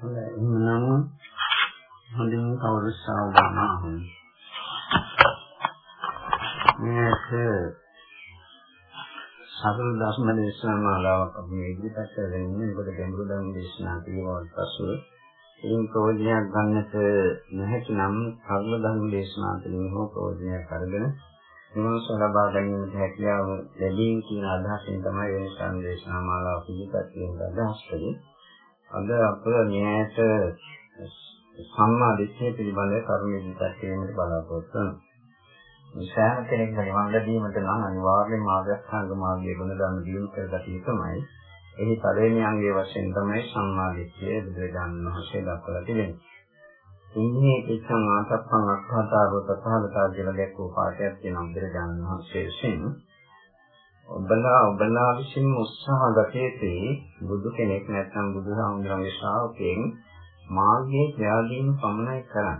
හොඳයි. එහෙනම් හොඳින් කවුරු සාවධානව මේක සතර දශම දේශනා මාලාවක් අපි ඉදිරිපත් කරගෙන ඒකට ගැඹුරු ධර්ම දේශනා පිළිවෙලට පසු එයින් ප්‍රයෝජනයක් ගන්නට නැහැටි නම් කර්ම ධර්ම දේශනා තුළින් හෝ ප්‍රයෝජනයක් අරගෙන නිවස ලබා ගැනීමට හැකියාව ලැබීම කියන අදහසින් තමයි වෙන සංදේශනා මාලාව පිළිපැත් වෙන අදහස් කරන්නේ. අද අප න්‍යායට සම්මා දිට්ඨිය පිළිබඳ කරුණු ඉදිරිපත් කිරීමට බලාපොරොත්තු වෙනවා. සෑම කෙනෙක්ම නිවන් ලැබීමට නම් අනිවාර්යයෙන්ම මාර්ගස්ථාංග මාර්ගයේ ගුණධර්ම දියුණු කරගත යුතුමයි. එහි පළවෙනි අංගයේ වශයෙන් තමයි සම්මාදිට්ඨිය බුදුරජාණන් වහන්සේ දක්වලා තිබෙන්නේ. ඉන්නේ කිච්ඡං ආසප්පං අක්ඛාතාව තථාගතා කියලා දැක්වූ පාඩයක් තියෙනවා බුදුරජාණන් වහන්සේ විසින්. ඔබලා ඔබලා විසින් උත්සාහ ගතේදී බුදු කෙනෙක් නැත්නම් බුදුහාමුදුරන්ගේ ශ්‍රාවකයන් මාර්ගයේ ත්‍යාගයෙන් පමණයි කරන්නේ.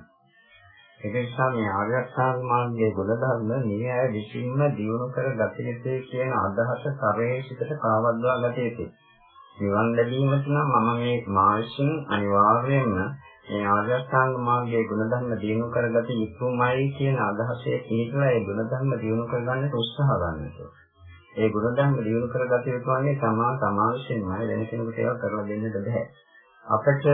ඒක නිසා මේ ආර්ය අෂ්ටාංග මාර්ගයේ ගුණධර්ම නියය විසින්ම දියුණු කර ගත යුතුයි කියන අදහස කරේ සිටට කාවද්වා ගත යුතුයි. නිවන් ලැබීමට නම් මම මේ මාර්ෂින් අනිවාර්යයෙන්ම මේ ආර්ය අෂ්ටාංග මාර්ගයේ ගුණධර්ම දියුණු කරගත යුතුමයි කියන අදහසේ පිළිපලා ඒ ගුණධර්ම දියුණු කරගන්න උත්සාහ ගන්නවා. ඒ ගුණධර්ම දියුණු කරගත යුතු වන්නේ තමා තමා විසින්මයි වෙන කෙනෙකුට ඒක කරලා දෙන්න බෑ. අපිට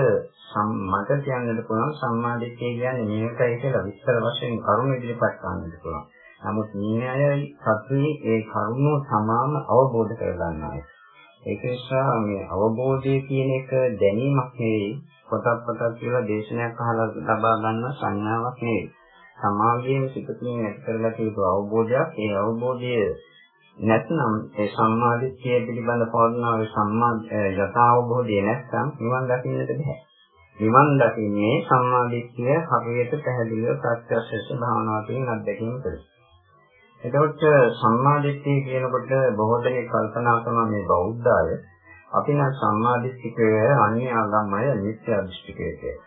මට කියන්නට පුළුවන් සම්මාදිට්ඨිය කියන්නේ මේකයි කියලා විස්තර වශයෙන් කරුණු ඉදිරිපත් කරන්නට පුළුවන්. නමුත් න්‍යායයි සත්‍යයේ ඒ කරුණු සමාම අවබෝධ කරගන්නවා. ඒක නිසා මේ අවබෝධය කියන එක දැනීමක් නෙවෙයි පොතක් පොතක් කියලා දේශනයක් අහලා ලබා ගන්න සංඥාවක් නෙවෙයි. සමාගයේම සිතුමින් ඇති කරගත යුතු අවබෝධයක්. ඒ අවබෝධය නැත්නම් ඒ සම්මාදිට්ඨිය පිළිබඳ පවර්ණාවේ සම්මා යථාවබෝධය නැත්නම් නිවන් දකින්නට බෑ. නිවන් දකින්නේ සම්මාදිට්ඨිය හරියට පැහැදිලිව ප්‍රත්‍යක්ෂ භාවනාවකින් අත්දැකීම කරයි. එතකොට සම්මාදිට්ඨිය කියනකොට බොහෝ දෙනෙක් කල්පනා කරනවා මේ බෞද්ධය අපි නම් සම්මාදිට්ඨිකය අන්‍ය ආගම්මය මිත්‍යා දෘෂ්ටිකය කියලා.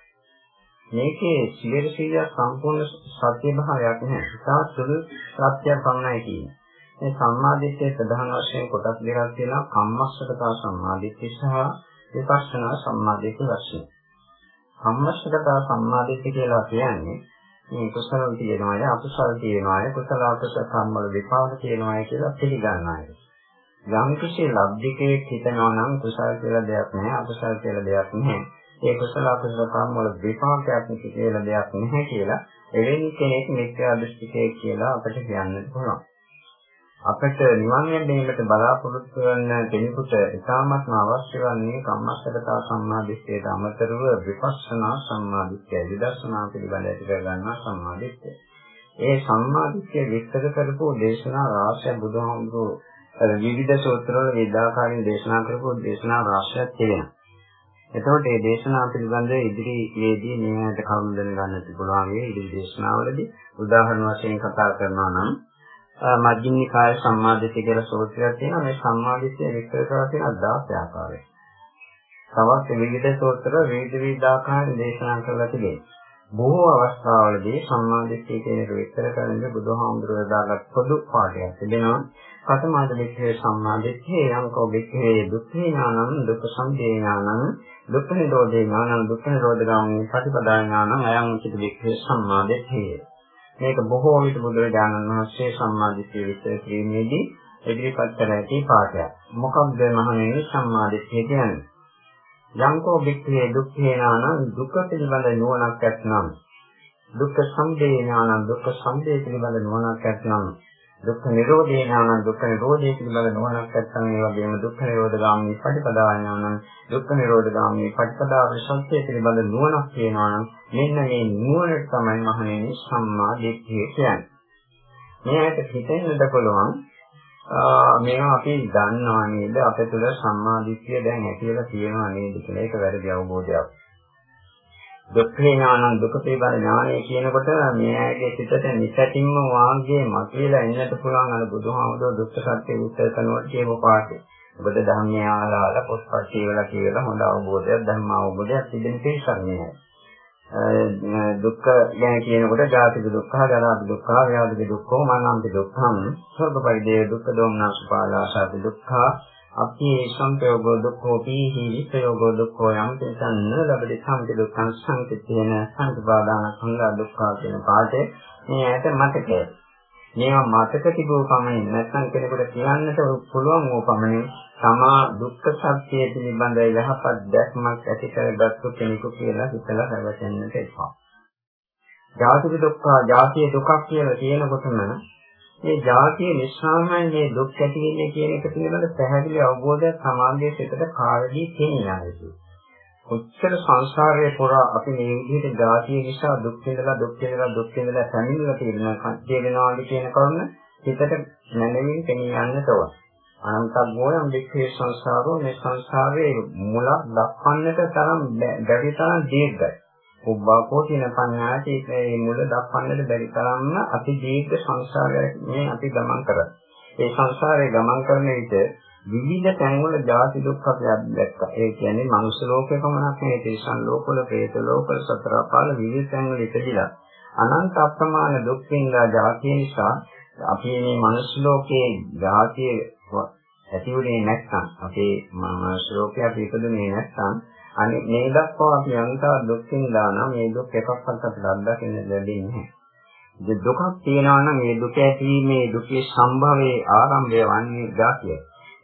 මේකේ 100% සම්පූර්ණ සත්‍ය භාවයක් නැහැ. ඉතා සුළු සත්‍යයක් පමණයි කියන්නේ. මේ සම්මාදිට්ඨියේ ප්‍රධාන වශයෙන් කොටස් දෙකක් තියෙනවා කම්මස්සකතා සම්මාදිට්ඨිය සහ විපස්සනා සම්මාදිට්ඨිය වශයෙන්. කම්මස්සකතා සම්මාදිට්ඨිය කියලා කියන්නේ මේ කුසල තියෙනවාය අකුසල තියෙනවාය කුසල අකුසල කම්මල විපාක තියෙනවාය කියලා පිළිගන්න අය. යම් කිසි ලබ්ධිකයක් හිතනවා නම් කුසල කියලා දෙයක් නැහැ අකුසල කියලා දෙයක් නැහැ. ඒ කුසල අකුසල කම්මල විපාකයක් කියලා දෙයක් නැහැ කියලා එවැනි කෙනෙක් මිත්‍යා දෘෂ්ටිකයෙක් කියලා අපිට කියන්න පුළුවන්. අපට නිවන් යන්නේකට බලාපොරොත්තු වන කෙනෙකුට ඉතාමත්ම අවශ්‍ය වන්නේ කම්මස්සගතා සම්මාදිට්ඨියට අමතරව විපස්සනා සම්මාදිට්ඨිය විදර්ශනා පිළිබඳ ඇති කර ගන්නා සම්මාදිට්ඨිය. ඒ සම්මාදිට්ඨිය විස්තර කරපු දේශනා රාශිය බුදුහාමුදුරුවෝ විවිධ සූත්‍රවල විද්‍යාකාරින් දේශනා කරපු දේශනා රාශියක් තියෙනවා. එතකොට මේ දේශනා පිළිබඳ ඉදිරියේදී මේකට කරුණු දැනගන්නත් පුළුවන් වේ ඉදිරි දේශනාවලදී උදාහරණ වශයෙන් කතා කරනවා නම් මජ්ක්‍ධිම නිකාය සම්මාදිට්ඨිය කියලා සූත්‍රයක් තියෙනවා. මේ සම්මාදිට්ඨිය විස්තර කරලා තියෙන 16 ආකාරයක්. තවත් විවිධ සූත්‍ර විවිධ විවිධ ආකාරයෙන් දේශනා කරලා තිබෙනවා. බොහෝ අවස්ථාවලදී සම්මාදිට්ඨිය කියන එක විස්තර කරන්නේ බුදුහාමුදුරුවෝ දාගත් පොදු පාඩයක් තිබෙනවා. කතමාද විච්ඡේ සම්මාදිට්ඨිය යංකෝ විච්ඡේ දුක්ඛේ ඥානං දුක්ඛ සම්පේ ඥානං දුක්ඛ නිරෝධේ ඥානං දුක්ඛ නිරෝධගාමී ප්‍රතිපදා ඥානං අයං උචිත විච්ඡේ සම්මාදිට්ඨිය මේක බොහෝ විට බුදුරජාණන් වහන්සේ සම්මාදිට්ඨිය විස්තර කිරීමේදී ඉදිරිපත් කර ඇති පාඩයක්. මොකක්ද මහණෙනි සම්මාදිට්ඨිය කියන්නේ? යම්කෝ වික්ඛේ දුක්ඛේ නාන දුක්ඛ පිළිබඳ නුවණක් ඇත්නම් දුක්ඛ සම්දේ ඥාන දුක්ඛ සම්දේ පිළිබඳ නුවණක් ඇත්නම් දුක්ඛ නිරෝධේ ඥාන දුක්ඛ නිරෝධේ පිළිබඳ නුවණක් නැත්නම් ඒ වගේම දුක්ඛ නිරෝධගාමී පටිපදා ඥාන දුක්ඛ නිරෝධගාමී පටිපදා විසත්‍ය පිළිබඳ නුවණක් තියෙනවා නම් මෙන්න මේ නුවණ තමයි මහණෙනි සම්මා දිට්ඨිය කියන්නේ. මේකට හිතෙන්නද පුළුවන් මේවා අපි දන්නවා නේද අපේ තුල සම්මා දිට්ඨිය දැන් ඇතිලා තියෙනවා නේද කියලා ඒක වැරදි අවබෝධයක්. දුක්ඛ ඥානං දුක පිළිබඳ ඥානය කියනකොට මේ ඇගේ සිතට නිසැටින්ම වාග්යේ මතුවලා එන්නට පුළුවන් අර බුදුහාමුදුරුවෝ දුක්ඛ සත්‍ය විස්තර කරනකොට කියපු පාඩේ. ඔබද ධර්මය ආලාලා පොත්පත් කියවලා කියලා හොඳ අවබෝධයක් ධර්ම අවබෝධයක් තිබෙන තේසන්නේ. දුක්ඛ ගැන කියනකොට ජාතික දුක්ඛ, ජරා දුක්ඛ, ව්‍යාධි දුක්ඛ, මරණාන්ත දුක්ඛම්, සර්ව පරිදේ දුක්ඛ දෝමනස් පාලාසාති දුක්ඛ අපි සංපයෝග දුක්ඛෝ පීහි විපයෝග දුක්ඛෝ යම් තෙසන්න ලබති සම්පති දුක්ඛං සංකිතේන සංකපාදාන සංඝා දුක්ඛා කියන පාඩේ මේ ඇයට මතකයි. මේවා මතක තිබූ පමණින් නැත්නම් කෙනෙකුට කියන්නට පුළුවන් වූ පමණින් තමා දුක්ඛ සත්‍යය පිළිබඳ යහපත් දැක්මක් ඇති කරගත්තු කෙනෙකු කියලා හිතලා හැවටෙන්නට එපා. ජාතික දුක්ඛ ජාතිය දුකක් කියලා කියනකොටම මේ ජාතිය නිස්සාරණයි මේ දුක් ඇති වෙන්නේ කියන එක පිළිබඳ පැහැදිලි අවබෝධයක් සමාජයේ සිටට කාලෙදී තියෙනවා. කොච්චර සංසාරයේ පුරා අපි මේ විදිහට ජාතිය නිසා දුක් විඳලා දුක් විඳලා දුක් විඳලා පැමිණලා තියෙනවා කියනවාද කියන කරුණ හිතට නැනෙමින් පෙනී යන්නට ඕන. අනන්තග්ගෝයම් වික්ඛේ සංසාරෝ මේ සංසාරයේ මුල දක්වන්නට තරම් බැරි තරම් දීර්ඝයි. උබ්බාකෝ කියන පඤ්ඤාති ඒ මුල දක්වන්නට බැරි තරම්ම අති දීර්ඝ සංසාරයක් මේ අපි ගමන් කරා. ඒ සංසාරේ ගමන් කරන විට විවිධ තැන්වල ජාති දුක් අපි දැක්කා. ඒ කියන්නේ මනුස්ස ලෝකේ පමණක් නෙවෙයි තේසන් ලෝකවල, പ്രേත ලෝකවල, සතර පාල විවිධ තැන්වල ඉපදිලා අනන්ත අප්‍රමාණ දුක් විඳා ජාතිය නිසා අපි මේ මනුස්ස ලෝකයේ ජාතිය ඇති වුණේ නැත්නම් අපේ මනුස්ස ලෝකයේ අපි ඉපදුනේ නැත්නම් අනේ මේ දක්වා අපි අන්තා දුක්ඛින් දානවා මේ දුක් එකක්වත් අපිට අත්දකින්න ලැබෙන්නේ නැහැ. ඒ දුකක් තියෙනවා නම් මේ දුක ඇතිීමේ දුකේ සම්භවයේ ආරම්භය වන්නේ ධාතිය.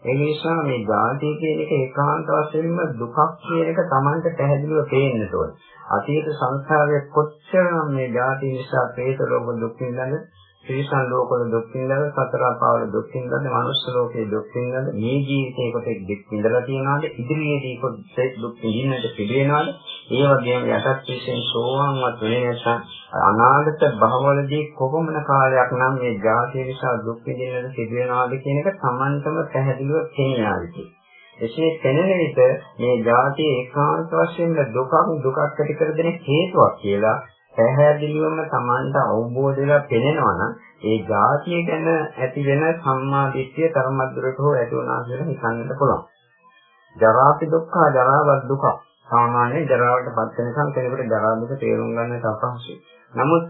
ඒ නිසා මේ ධාතිය කියන එක ඒකාන්ත වශයෙන්ම දුකක් කියන එක Tamanට පැහැදිලිව පේන්න ඕනේ. අතීත සංස්කාරයේ කොච්චරනම් මේ ධාතිය නිසා ප්‍රේත රෝග දුක් විඳිනද ශ්‍රීසන් ලෝකවල දුක් විඳලා සතර අපාවල දුක් විඳලා මනුස්ස ලෝකයේ දුක් විඳලා මේ ජීවිතේ කොටෙක් දුක් විඳලා තියනවාද? ඉදිරියේදී කොටෙක් දුක් විඳින්නට පිළිවෙනවාද? ඒ වගේම යටත් විශ්ෙන් සෝවාන්වත් වෙන්නේ නැත්නම් අනාගත භවවලදී කොපමණ කාලයක් නම් මේ ජාතිය නිසා දුක් විඳින්නට සිදුවෙනවාද කියන එක Tamanටම පැහැදිලිව තේරෙනවා එසේ පෙනෙන විට මේ ජාතිය ඒකාන්ත වශයෙන්ම දුකක් දුකක් ඇති කර දෙන හේතුවක් කියලා පැහැදිලිවම Tamanට අවබෝධ වෙලා පෙනෙනවා නම් ඒ જાතිය ගැන ඇති වෙන සම්මා දිට්ඨිය තරමද්දුරට හෝ ඇති වුණා කියලා හිතන්නට පුළුවන්. ජරාපි දුක්ඛ ජරාවත් දුක. සාමාන්‍යයෙන් ජරාවට පත් වෙනකන් කෙනෙකුට ජරා දුක තේරුම් ගන්නට අපහසුයි. නමුත්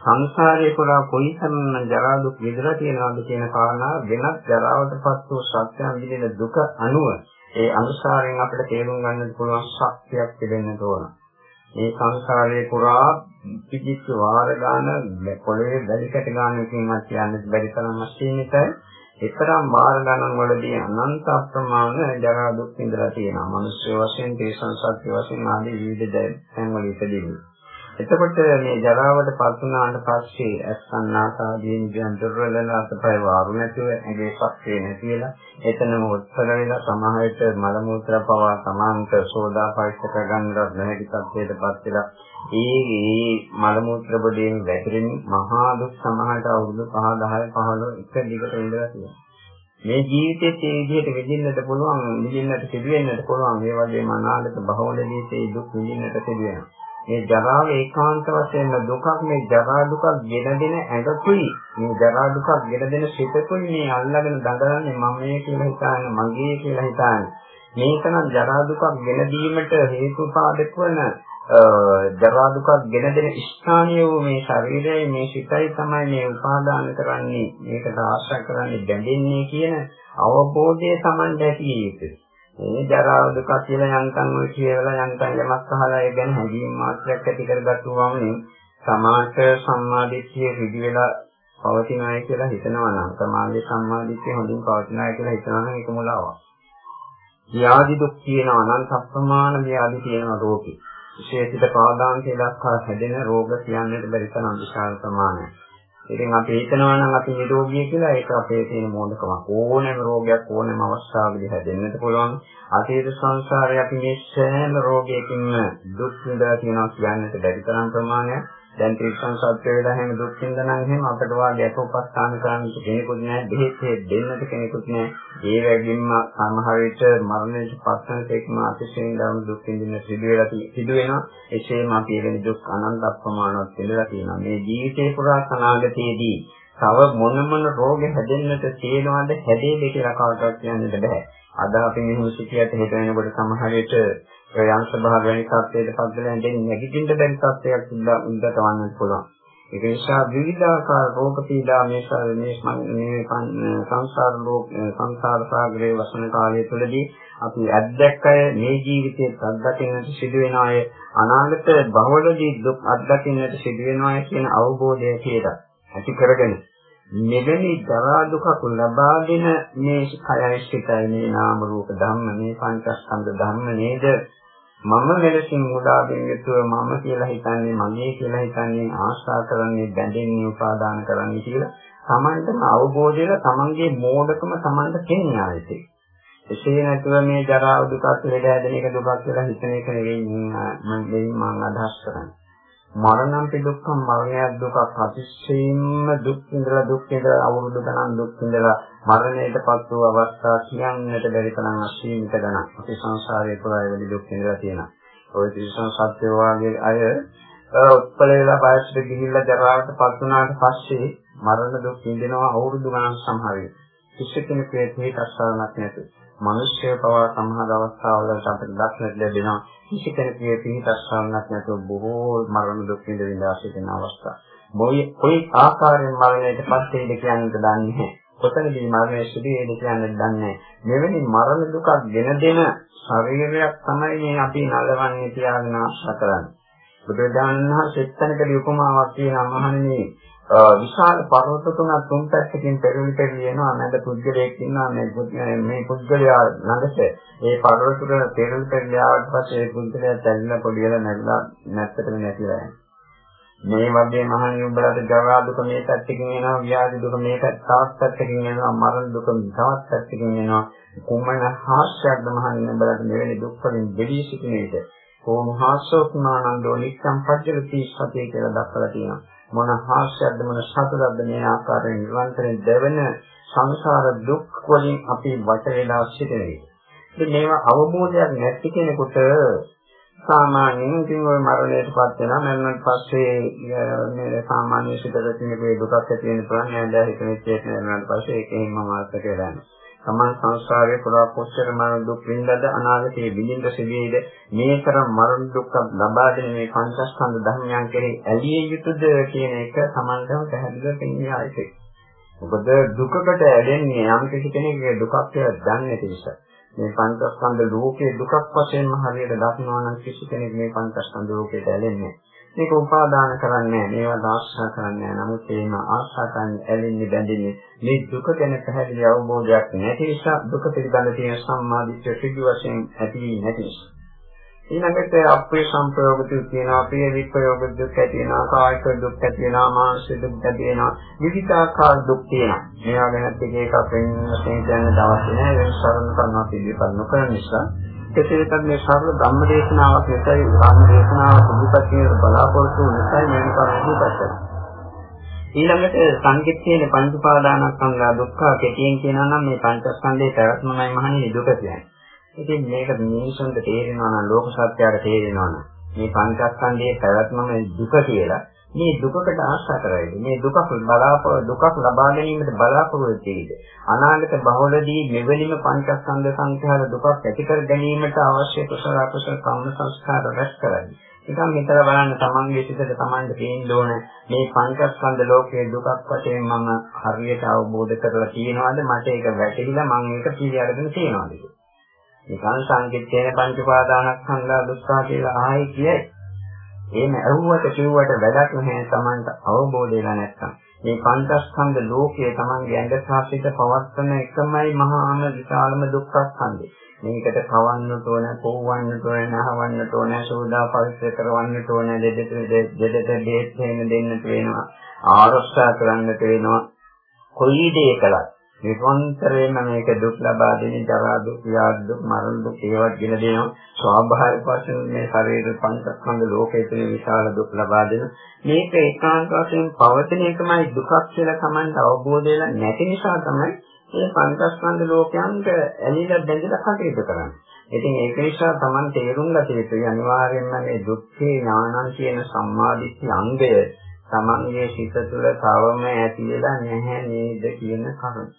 සංසාරයේ පුරා කොයිතරම් ජරා දුක් විඳලා තියෙනවද කියන කාරණාව වෙනත් ජරාවට පත් වූ සත්‍යයන් විඳින දුක අනුව ඒ අනුසාරයෙන් අපිට තේරුම් ගන්නට පුළුවන් ශක්තියක් තිබෙන්න ඕන. මේ සංසාරයේ පුරා පිටිච්ච වාර ගන්න පොළවේ බැලි කැට ගන්නකින්වත් කියන්න බැරි තරම් අසීමිතයි. ඒතරම් වාර ගණන් වලදී අනන්ත අප්‍රමාණ ජරා දුක් විඳලා තියෙනවා. මිනිස්සු වශයෙන්, තේසන් සත්‍ය වශයෙන් ආදී විවිධ දැන් වල ඉපදෙන්නේ. එතකොට මේ ජරාවට පත් වුණාට පස්සේ අස්සන්නාසාදීන් කියන දුර්වලන අතපය වාරු නැතුව ඇගේ පස්සේ නැතිලා එතනම උත්තර වෙලා සමාහයට මල මූත්‍ර පවා සමාන්ත සෝදා පරික්ෂ කරගන්නවත් නැති තත්ත්වයටපත් වෙලා ඒ ඒ මල මූත්‍ර බඩේන් වැටෙන මහා දුක් සමාහයට අවුරුදු 5 10 15 එක දිගට ඉඳලා තියෙනවා. මේ ජීවිතයේ මේ විදිහට විඳින්නට පුළුවන් විඳින්නට සිදුවෙන්නට පුළුවන්. ඒ වගේම අනාගත බහවලදී මේ දුක් විඳින්නට සිදුවෙනවා මේ ජරාව ඒකාන්ත වශයෙන් දුකක් මේ ජරා දුකක් ගෙන දෙන ඇඟතුයි මේ ජරා දුකක් ගෙන දෙන සිතකුයි මේ අල්ලගෙන දඟලන්නේ මම මේ කියලා හිතාන මගේ කියලා හිතාන. මේකනම් ජරා දුකක් ගෙන දීමට හේතුපාදක වන ජරා දුකක් ගෙන දෙන ස්ථානීය වූ මේ ශරීරයයි මේ සිතයි තමයි මේ උපාදාන කරන්නේ. මේකට ආශ්‍රය කරන්නේ බැඳෙන්නේ කියන අවබෝධය Taman දැකිය යුතුයි. මේ ජරා දුක කියලා යන්තම් ඔය කියවලා යන්තම් යමක් අහලා ඒ ගැන හැඟීම් මාත්‍රයක් ඇති කරගත්තු වමනේ සමාජ සම්මාදිට්ඨිය ඍජු වෙලා පවතිනවායි කියලා හිතනවා නම් සමාජයේ සම්මාදිට්ඨිය හොඳින් පවතිනවායි කියලා හිතනවා නම් ඒක මුලාවක්. ව්‍යාධි දුක් කියන අනන්ත අප්‍රමාණ ව්‍යාධි තියෙන රෝගී. විශේෂිත පාදාන්තය දක්වා හැදෙන රෝග කියන්නට බැරි තරම් විශාල ප්‍රමාණයක්. ඉතින් අපි හිතනවා නම් අපි නිරෝගී කියලා ඒක අපේ තියෙන මොඩකමක්. ඕනෑම රෝගයක් ඕනෑම අවස්ථාවකදී හැදෙන්නත් පුළුවන්. අතීත සංසාරේ අපි මේ සෑම රෝගයකින්ම දුක් විඳලා තියෙනවා කියන්නට බැරි තරම් ප්‍රමාණයක්. දැන් ත්‍රිසං සත්‍ය වේලා හැම දුක් විඳනනම් එහෙම අපිට වාගේ අපෝපස්ථාන කරන්න කෙනෙකුත් නැහැ දෙහෙත් දෙන්නට කෙනෙකුත් නැහැ. ඒ වගේම සමහර විට මරණයට පස්සෙන් තේක්ම අතිශයින් ධර්ම දුක් විඳින්න සිදු වෙලා සිදු වෙනවා. එසේම අපි එවැනි දුක් අනන්ත අප්‍රමාණවත් විඳලා තියෙනවා. මේ ජීවිතේ පුරා අනාගතයේදී තව මොන මොන රෝග හැදෙන්නට තියෙනවද හැදෙන්නේ කියලා කවදාවත් කියන්නට බෑ. අද අපි මෙහෙම සිටියට හිත වෙනකොට සමහර විට යංශ භාග වෙන තත්ත්වයට පත් වෙලා ඉඳන් නැගිටින්න බැරි තත්ත්වයක් උද්දත වන්නත් පුළුවන්. ඒක නිසා විවිධාකාර රෝග පීඩා මේ මේ සංසාර ලෝක සංසාර සාගරයේ වසන කාලය තුළදී අපි අත්දැක්කය මේ ජීවිතයේ අත්දකින්නට සිදු වෙන අය අනාගත බහවලදී දුක් අත්දකින්නට සිදු වෙනවා කියන අවබෝධය කියලා ඇති කරගෙන මෙවැනි දරා දුකක් ලබාගෙන මේ කයයි සිතයි මේ නාම රූප ධම්ම මේ පංචස්කන්ධ ධම්ම නේද මම මෙලෙසින් මුලාවෙන් යුතුව මම කියලා හිතන්නේ මගේ කියලා හිතන්නේ ආශා කරන්නේ බැඳෙන්නේ උපාදාන කරන්නේ කියලා තමන්ටම අවබෝධයල තමන්ගේ මෝඩකම තමන්ට තේන්නේ ආයේ. එසේ නැතුව මේ ජරා දුකත් ලෙඩ හැදෙන එක දුකක් කියලා හිතන එක නෙවෙයි මම මම අදහස් කරන්නේ. මරණම් දුක්ඛම් මරණයක් දුකක් අතිශයින්ම දුක් විඳලා දුක් විඳලා අවුරුදු ගණන් දුක් විඳලා මරණයටපත් වූ අවස්ථා කියන්නට බැරි තරම් අසීමිත ගණන් අපි සංසාරයේ පුරා වැඩි දුක් විඳලා තියෙනවා. ඔය තිරිසන් සත්‍ය වාගේ අය උත්පල වෙලා බයස්ට ගිහිල්ලා ජරාවටපත් වුණාට පස්සේ මරණ දුක් විඳිනවා අවුරුදු ගණන් සමහරවිට. කිසි කෙනෙකුගේ පිටස්සාවක් නැතුව. මිනිස්ය පවා සමහර අවස්ථාවල අපිට දක්නට ලැබෙනවා. කිසි කෙනෙකුගේ පිටස්සාවක් නැතුව බොහෝ මරණ දුක් විඳින සිටින අවස්ථා. මොයි කොයි ආකාරයෙන් මරණයට පත් වෙයිද කියන්නත් දන්නේ නැහැ. කොතනදී මරණය සිදු වෙයිද කියන්නත් දන්නේ නැහැ. මෙවැනි මරණ දුකක් ගෙන දෙන ශරීරයක් තමයි මේ අපි නලවන්නේ තියාගෙන ආශා කරන්නේ. බුදුරජාණන් වහන්සේ එක්තැනකදී උපමාවක් කියනවා මහණෙනි විශාල පර්වත තුන තුන් පැත්තකින් පෙරළි පෙරළි යනවා නැද පුද්ගලයෙක් ඉන්නවා. මේ මේ පුද්ගලයා ළඟට ඒ පර්වත තුන පෙරළි පෙරළි ආවට පස්සේ ඒ පුද්ගලයා තැල්ලා පොඩියලා නැගලා නැත්තටම නැතිලා යනවා. මේ වගේ මහණෙනි උඹලාට ජරා දුක මේ පැත්තකින් එනවා ව්‍යාධි දුක මේ තවත් පැත්තකින් එනවා මරණ දුක තවත් පැත්තකින් එනවා. කුමන හාස්‍යයක්ද මහණෙනි උඹලාට මෙවැනි දුක් වලින් දෙවි සිටින විට? කොහොම හාස්‍යෝත්මානන්දෝ නික්කම් පජ්ජලති සතිය කියලා දක්වලා තියෙනවා. මොන හාස්‍යයක්ද මොන සතුටක්ද මේ ආකාරයෙන් නිරන්තරයෙන් දැවෙන සංසාර දුක් වලින් අපි වට වෙලා සිටිනේ. ඉතින් මේවා අවබෝධයක් නැති කෙනෙකුට සාමාන්‍යයෙන් ඉතින් ওই මරණයටපත් වෙනවා. මරණයට පස්සේ මේ සාමාන්‍ය සිතට තියෙන දුකක් ඇති වෙන පුළුවන්. නේද හිතෙන්නේ චේතන වෙනාට පස්සේ ඒකෙන් මම අර්ථ කියලා යනවා. තමන් සංසාරයේ පුරා කොච්චර මරණ දුක් විඳලාද අනාගතයේ විඳින්න සිදුවේද මේ තරම් මරණ දුක් ලබා දෙන මේ පංචස්කන්ධ ධර්මයන් කෙරෙහි ඇලිය යුතුද කියන එක තමන්ටම පැහැදිලිව පෙන්වන්නේ ආයිත්. මොකද දුකකට ඇලෙන්නේ යම් කිසි කෙනෙක්ගේ දුකක් කියලා දන්නේ නැති නිසා. මේ පංචස්කන්ධ ලෝකයේ දුකක් වශයෙන්ම හරියට දකිනවා නම් කිසි කෙනෙක් මේ පංචස්කන්ධ ලෝකයට ඇලෙන්නේ නැහැ. මේක උපාදාන කරන්නේ මේවා ආශ්‍රා කරන්නේ නමුත් ඒම ආශ්‍රා කරන්නේ ඇලෙන්නේ බැඳෙන්නේ මේ දුක ගැන පැහැදිලි අවබෝධයක් නැති නිසා දුක පිළිබඳ තියෙන සම්මාදිට්ඨිය සිදු වශයෙන් ඇති නැති නිසා. ඊළඟට අපේ සංප්‍රයෝග දුක් තියෙනවා ප්‍රිය විප්‍රයෝග දුක් ඇති වෙනවා කායික දුක් ඇති වෙනවා මානසික දුක් ඇති වෙනවා විවිධාකාර දුක් තියෙනවා. මේවා ගැන එක එකක් වෙන වශයෙන් දැනට අවශ්‍ය නැහැ වෙන සරල කරනවා පිළිපදින නොකරන නිසා කෙසේ වෙතත් මේ සරල ධම්ම දේශනාවක් නැතයි ධම්ම දේශනාවක් සුදුපත් කියන බලාපොරොත්තු නැතයි මේ කරුණු පැත්තට. ඊළඟට සංකිට්ඨේන පංච උපාදානස්කන්ධා දුක්ඛ කෙටියෙන් කියනවා නම් මේ පංචස්කන්ධයේ පැවැත්මමයි මහණෙනි දුක කියන්නේ. ඉතින් මේක මිනිසුන්ට තේරෙනවා නම් ලෝක සත්‍යයට තේරෙනවා නම් මේ පංචස්කන්ධයේ පැවැත්මම දුක කියලා මේ දුකකට ආශා කරයිද මේ දුකක් බලාපොර දුකක් ලබා ගැනීමට බලාපොරොත්තු වෙයිද අනාගත බහුලදී මෙවැනිම පංචස්කන්ධ සංඛ්‍යාත දුකක් ඇති කර ගැනීමට අවශ්‍ය කුසල අකුසල කම්ම සංස්කාර රැස් කරයි නිකන් හිතලා බලන්න තමන්ගේ සිතට තමන්ට පේන්න ඕන මේ පංචස්කන්ධ ලෝකයේ දුකක් වශයෙන් මම හරියට අවබෝධ කරලා තියෙනවද? මට ඒක වැටහිලා මම ඒක පිළි අරගෙන තියෙනවද? නිකන් සංකීර්ණ පංච උපාදානස්කන්ධ දුක්ඛ කියලා ආයි කියයි. එහෙම ඇහුවට කිව්වට වැඩක් නැහැ Tamanට අවබෝධ වෙලා නැත්නම්. මේ පංචස්කන්ධ ලෝකයේ Tamanගේ ඇඟ සාසිත පවත්තන එකමයි මහාම විශාලම දුක්ඛ ස්කන්ධය. මේකට කවන්නට ඕන, පොවන්නට ඕන, නහවන්නට ඕන, සෝදා පරිස්සය කරවන්නට ඕන, දෙදෙට දෙදෙට දෙත් දෙන්නට වෙනවා. ආරක්ෂා කරන්නට වෙනවා. කොයි දේ කළත් නිරන්තරයෙන්ම මේක දුක් ලබා දෙන ජරා දුක්, ව්‍යාධි දුක්, මරණ දුක් ඒවත් ගෙන දෙනවා. ස්වාභාවික වශයෙන් මේ ශරීර පංචස්කන්ධ ලෝකයේ තියෙන විශාල දුක් ලබා දෙන මේක ඒකාන්ත වශයෙන් පවතින එකමයි දුකක් කියලා Tamanට අවබෝධ වෙලා නැති නිසා තමයි මේ පංචස්කන්ධ ලෝකයන්ට ඇලිලා බැඳලා කටයුතු කරන්නේ. ඉතින් ඒක නිසා Taman තේරුම් ගත යුතුයි අනිවාර්යයෙන්ම මේ දුක්ඛේ ඥානං කියන සම්මාදිට්ඨි අංගය Tamanගේ සිත තුළ තවම ඇති වෙලා නැහැ නේද කියන කරුණ.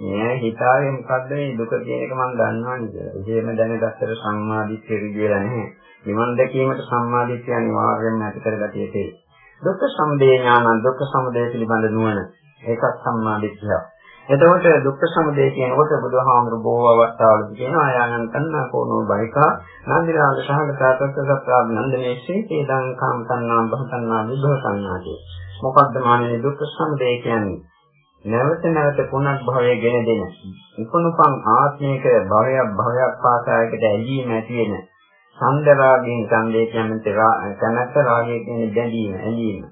මේ හිතාවේ මොකද්ද මේ දුක කියන එක මම දන්නවනේ කියලා. එහෙම දැනගත්තට සම්මාදිට්ඨිය කියලා නැහැ. නිවන් දැකීමට සම්මාදිට්ඨිය අනිවාර්යයෙන්ම ඇති කරගatiya තේ. දුක්ඛ සමුදය ඥාන දුක්ඛ සමුදය පිළිබඳ නුවණ ඒකත් සම්මා දිට්ඨිය. එතකොට දුක්ඛ සමුදය කියනකොට බුදුහාමුදුරු බොහෝ අවස්ථාවලදී කියනවා ආයනන් කන්නා කෝනෝ බයිකා නන්දිරාග සහගත තත්ත්වසත්‍රාබ් නන්දනේසී තේදං කාම තණ්හා භව තණ්හා විභව තණ්හා කිය. මොකද්ද මානේ දුක්ඛ සමුදය කියන්නේ? නැවත නැවත පුනක් භවයේ ගෙන දෙන. උපනුපං ආත්මික භවයක් භවයක් පාසායකට ඇලීම ඇති වෙන. සම්දරාගයෙන් ඡන්දේ කියන්නේ කනත් රාගයේ කියන බැඳීම ඇලීම.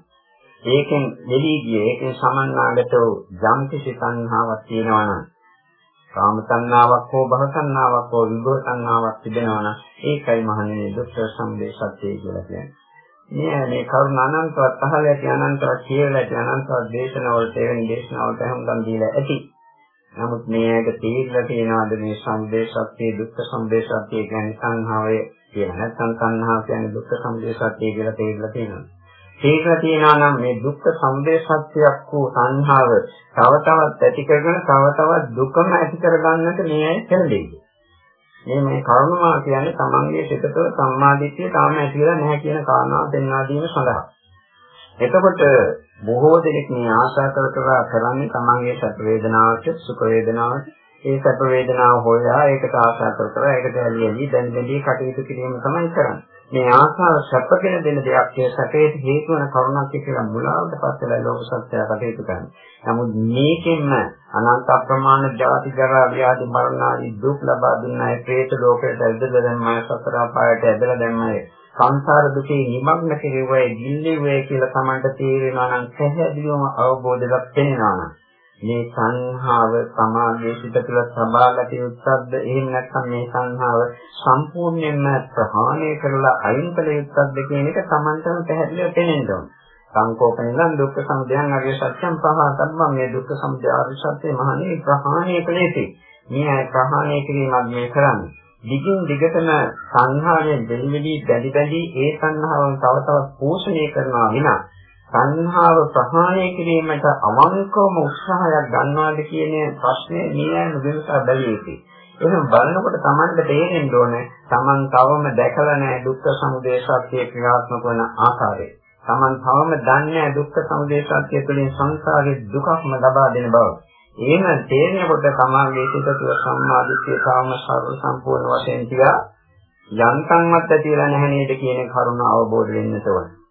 ඒකෙන් දෙලී ගියේ ඒකෙන් සමන්නාගත වූ යම් කිසි සංහාවක් තියෙනවා නම් කාම සංනාවක් හෝ භව සංනාවක් හෝ විභව සංනාවක් තිබෙනවා නම් ඒකයි මහණෙනි දුක්ඛ සමුදය සත්‍යය කියලා කියන්නේ. මේ මේ කරුණ අනන්තවත් පහළ ඇති අනන්තවත් කියලා ඇති අනන්තවත් දේශනාවලට එවැනි දේශනාවලට හැමදාම දීලා ඇති. නමුත් මේ ඇයිද තීරලා තියනවාද මේ සම්දේ සත්‍ය දුක්ඛ සම්දේ සත්‍ය කියන්නේ සංහාවය කියන නැත්නම් සංහාව කියන්නේ දුක්ඛ සම්දේ සත්‍ය කියලා තීරලා තියෙනවා. තීරලා තියනවා නම් මේ දුක්ඛ සම්දේ සත්‍යයක් වූ සංහාව තව තවත් ඇති කරගෙන තව තවත් දුකම ඇති කරගන්නට මේ ඇයි පෙළඹෙන්නේ. මේ මේ කරුණා කියන්නේ තමන්ගේ සිතට සම්මාදිට්ඨිය තාම ඇතිලා නැහැ කියන කාරණාව දෙන්නා දීම සඳහා. එතකොට බොහෝ දෙනෙක් මේ ආශා කර කර කරන්නේ තමන්ගේ සැප වේදනාවට සුඛ වේදනාවට ඒ සැප වේදනාව හොයා ඒකට ආශා කර කර ඒකට ඇලී ඇලී දැන් දැඩි කටයුතු කිරීම තමයි කරන්නේ. මේ ආශාව සැපගෙන දෙන දෙයක් ඒ සැපේට හේතු වන කරුණක් කියලා මුලාවට පස්සෙලා ලෝක සත්‍යය කටයුතු කරන්නේ. නමුත් මේකෙන්ම අනන්ත අප්‍රමාණ ජාති ජරා ව්‍යාධි මරණ ආදී දුක් ලබා දුන්න අය ප්‍රේත ලෝකයට ඇදලා දැම්මයි සතර අපායට ඇදලා දැම්මයි සංසාර දුකේ නිමග්න කෙරෙවයි දිල්ලෙවේ කියලා Tamanට තේරෙනවා නම් පැහැදිලිවම අවබෝධයක් වෙනවා නම් මේ සංහාව සමාගයේ සිට තුළ සබාගත යුත්තක්ද එහෙම නැත්නම් මේ සංහාව සම්පූර්ණයෙන්ම ප්‍රහාණය කරලා අයින් කළ යුත්තක්ද කියන එක Tamanටම පැහැදිලිව තේරෙන්න ඕන. සංකෝපණයෙන් දුක්ඛ සමුදයන් අරිය සත්‍යම් පහතබ්බම් මේ දුක්ඛ සමුදය අරිය සත්‍ය මහණේ ප්‍රහාණය කළේති. මේ ප්‍රහාණය කිරීමක් මේ කරන්නේ. දිගින් දිගටම සංහාවේ දෙලිවිලි බැඳි බැඳි ඒ සංහාවන් තව තවත් පෝෂණය කරනවා විනා සංහාව ප්‍රහාණය කිරීමට අවංකවම උත්සාහයක් ගන්නවාද කියන ප්‍රශ්නේ නියම විමසා බැලිය යුතුයි. එහෙනම් බලනකොට Tamanට තේරෙන්න ඕනේ Taman තවම දැකලා නැහැ දුක්ඛ සමුදය සත්‍ය ක්‍රියාත්මක වන ආකාරය. Taman තවම දන්නේ නැහැ දුක්ඛ සමුදය සත්‍ය තුළින් සංසාරේ දුකක්ම ලබා දෙන බව. එහෙම තේරෙනකොට තමන්ගේ සිත තුළ සම්මාදිට්ඨිය තාම සර්ව සම්පූර්ණ වශයෙන් තියා යන්තම්වත් ඇතිලා නැහැ නේද කියන කරුණ අවබෝධ වෙන්න ඕනේ.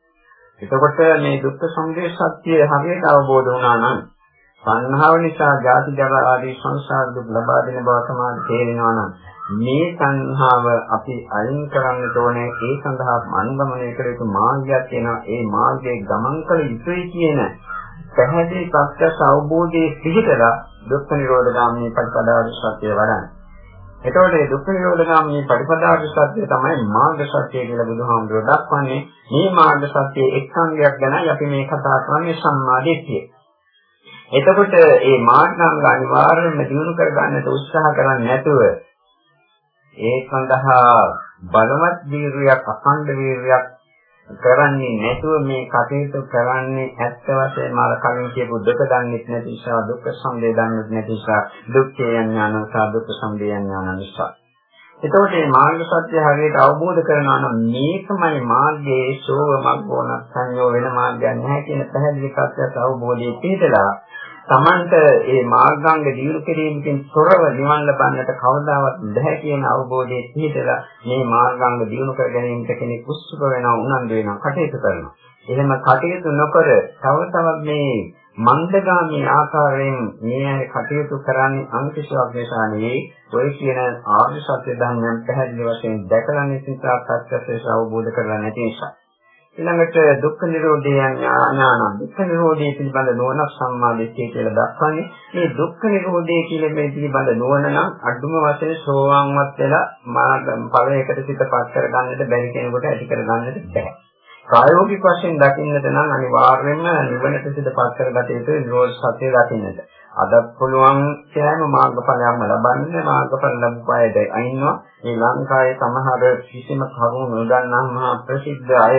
එතකොට මේ දුක්ඛ සමුදය සත්‍ය හරියට අවබෝධ වුණා නම් සංහාව නිසා ජාති ජරා ආදී සංසාර දුක් ලබා දෙන බව තමයි තේරෙනවා නම් මේ සංහාව අපි අයින් කරන්න ඕනේ ඒ සඳහා අනුගමනය කළ යුතු මාර්ගයක් තියෙනවා ඒ මාර්ගයේ ගමන් කළ යුතුයි කියන පැහැදිලි සත්‍ය අවබෝධයේ පිහිටලා දුක්ඛ නිරෝධ ගාමී ප්‍රතිපදාව සත්‍ය වඩන්න. එතකොට මේ දුක්ඛ නිරෝධගාමී ප්‍රතිපදාව සත්‍ය තමයි මාර්ග සත්‍ය කියලා බුදුහාමුදුරුවෝ දක්වන්නේ. මේ මාර්ග සත්‍යයේ එක් සංගයක් ගැනයි අපි මේ කතා කරන්නේ සම්මාදිට්ඨිය. එතකොට මේ මාර්ගාංග අනිවාර්යයෙන්ම දිනු කර ගන්නට උත්සාහ කරන්නේ නැතුව ඒ සඳහා බලවත් වීරියක් අඛණ්ඩ වීරියක් කරන්නේ නැතුව මේ කටයුතු කරන්නේ ඇත්ත වශයෙන්ම අර කලින් කියපු දුක දන්නේ නැති නිසා දුක්ඛ සමුදය දන්නේ නැති නිසා දුක්ඛය ඥාන සහ දුක්ඛ සමුදය ඥාන නිසා. එතකොට මේ මාර්ග සත්‍ය හරියට අවබෝධ කරනවා නම් මේකමයි මාර්ගයේ ශෝව මග්ගෝන සංයෝ වෙන මාර්ගයක් නැහැ කියන පැහැදිලි සත්‍යයට අවබෝධයේ පිහිටලා Tamanට මේ මාර්ගාංග දියුණු කිරීමකින් තොරව නිවන් ලබන්නට කවදාවත් බැහැ කියන අවබෝධයේ පිහිටලා මේ මාර්ගාංග දියුණු කර ගැනීමට කෙනෙක් උත්සුක වෙනවා උනන්දු වෙනවා කටයුතු කරනවා. එහෙම කටයුතු නොකර තව තවත් මේ මන්දගාමී ආකාරයෙන් මේ කටයුතු කරන්නේ අන්තිශාවක් නිසා නෙවෙයි ඔය කියන ආර්ය සත්‍ය ධර්මයන් පැහැදිලි වශයෙන් දැකලා නිසා සත්‍යස්ස අවබෝධ කරගන්න නැති නිසා. ඊළඟට දුක්ඛ නිරෝධය ඥානන දුක්ඛ නිරෝධය පිළිබඳ නුවණ සම්මාදිට්ඨිය කියලා දක්වන්නේ මේ දුක්ඛ නිරෝධය කියලා මේ පිළිබඳ නුවණ නම් අඩුම වශයෙන් සෝවාන්වත් වෙලා මාර්ග ඵලයකට සිතපත් කරගන්නට බැරි කෙනෙකුට ඇති කරගන්නට බැහැ. ප්‍රායෝගික වශයෙන් දකින්නට නම් අනිවාර්යයෙන්ම නිවනට සිතපත් කරගත යුතු නිරෝධ සත්‍ය දකින්නට. අදත් පුළුවන් සෑම මාර්ගඵලයක්ම ලබන්න මාර්ගඵල ලැබුවායද අයින්නවා. මේ ලංකාවේ සමහර කිසිම කරුණු නොදන්නා මහා ප්‍රසිද්ධ අය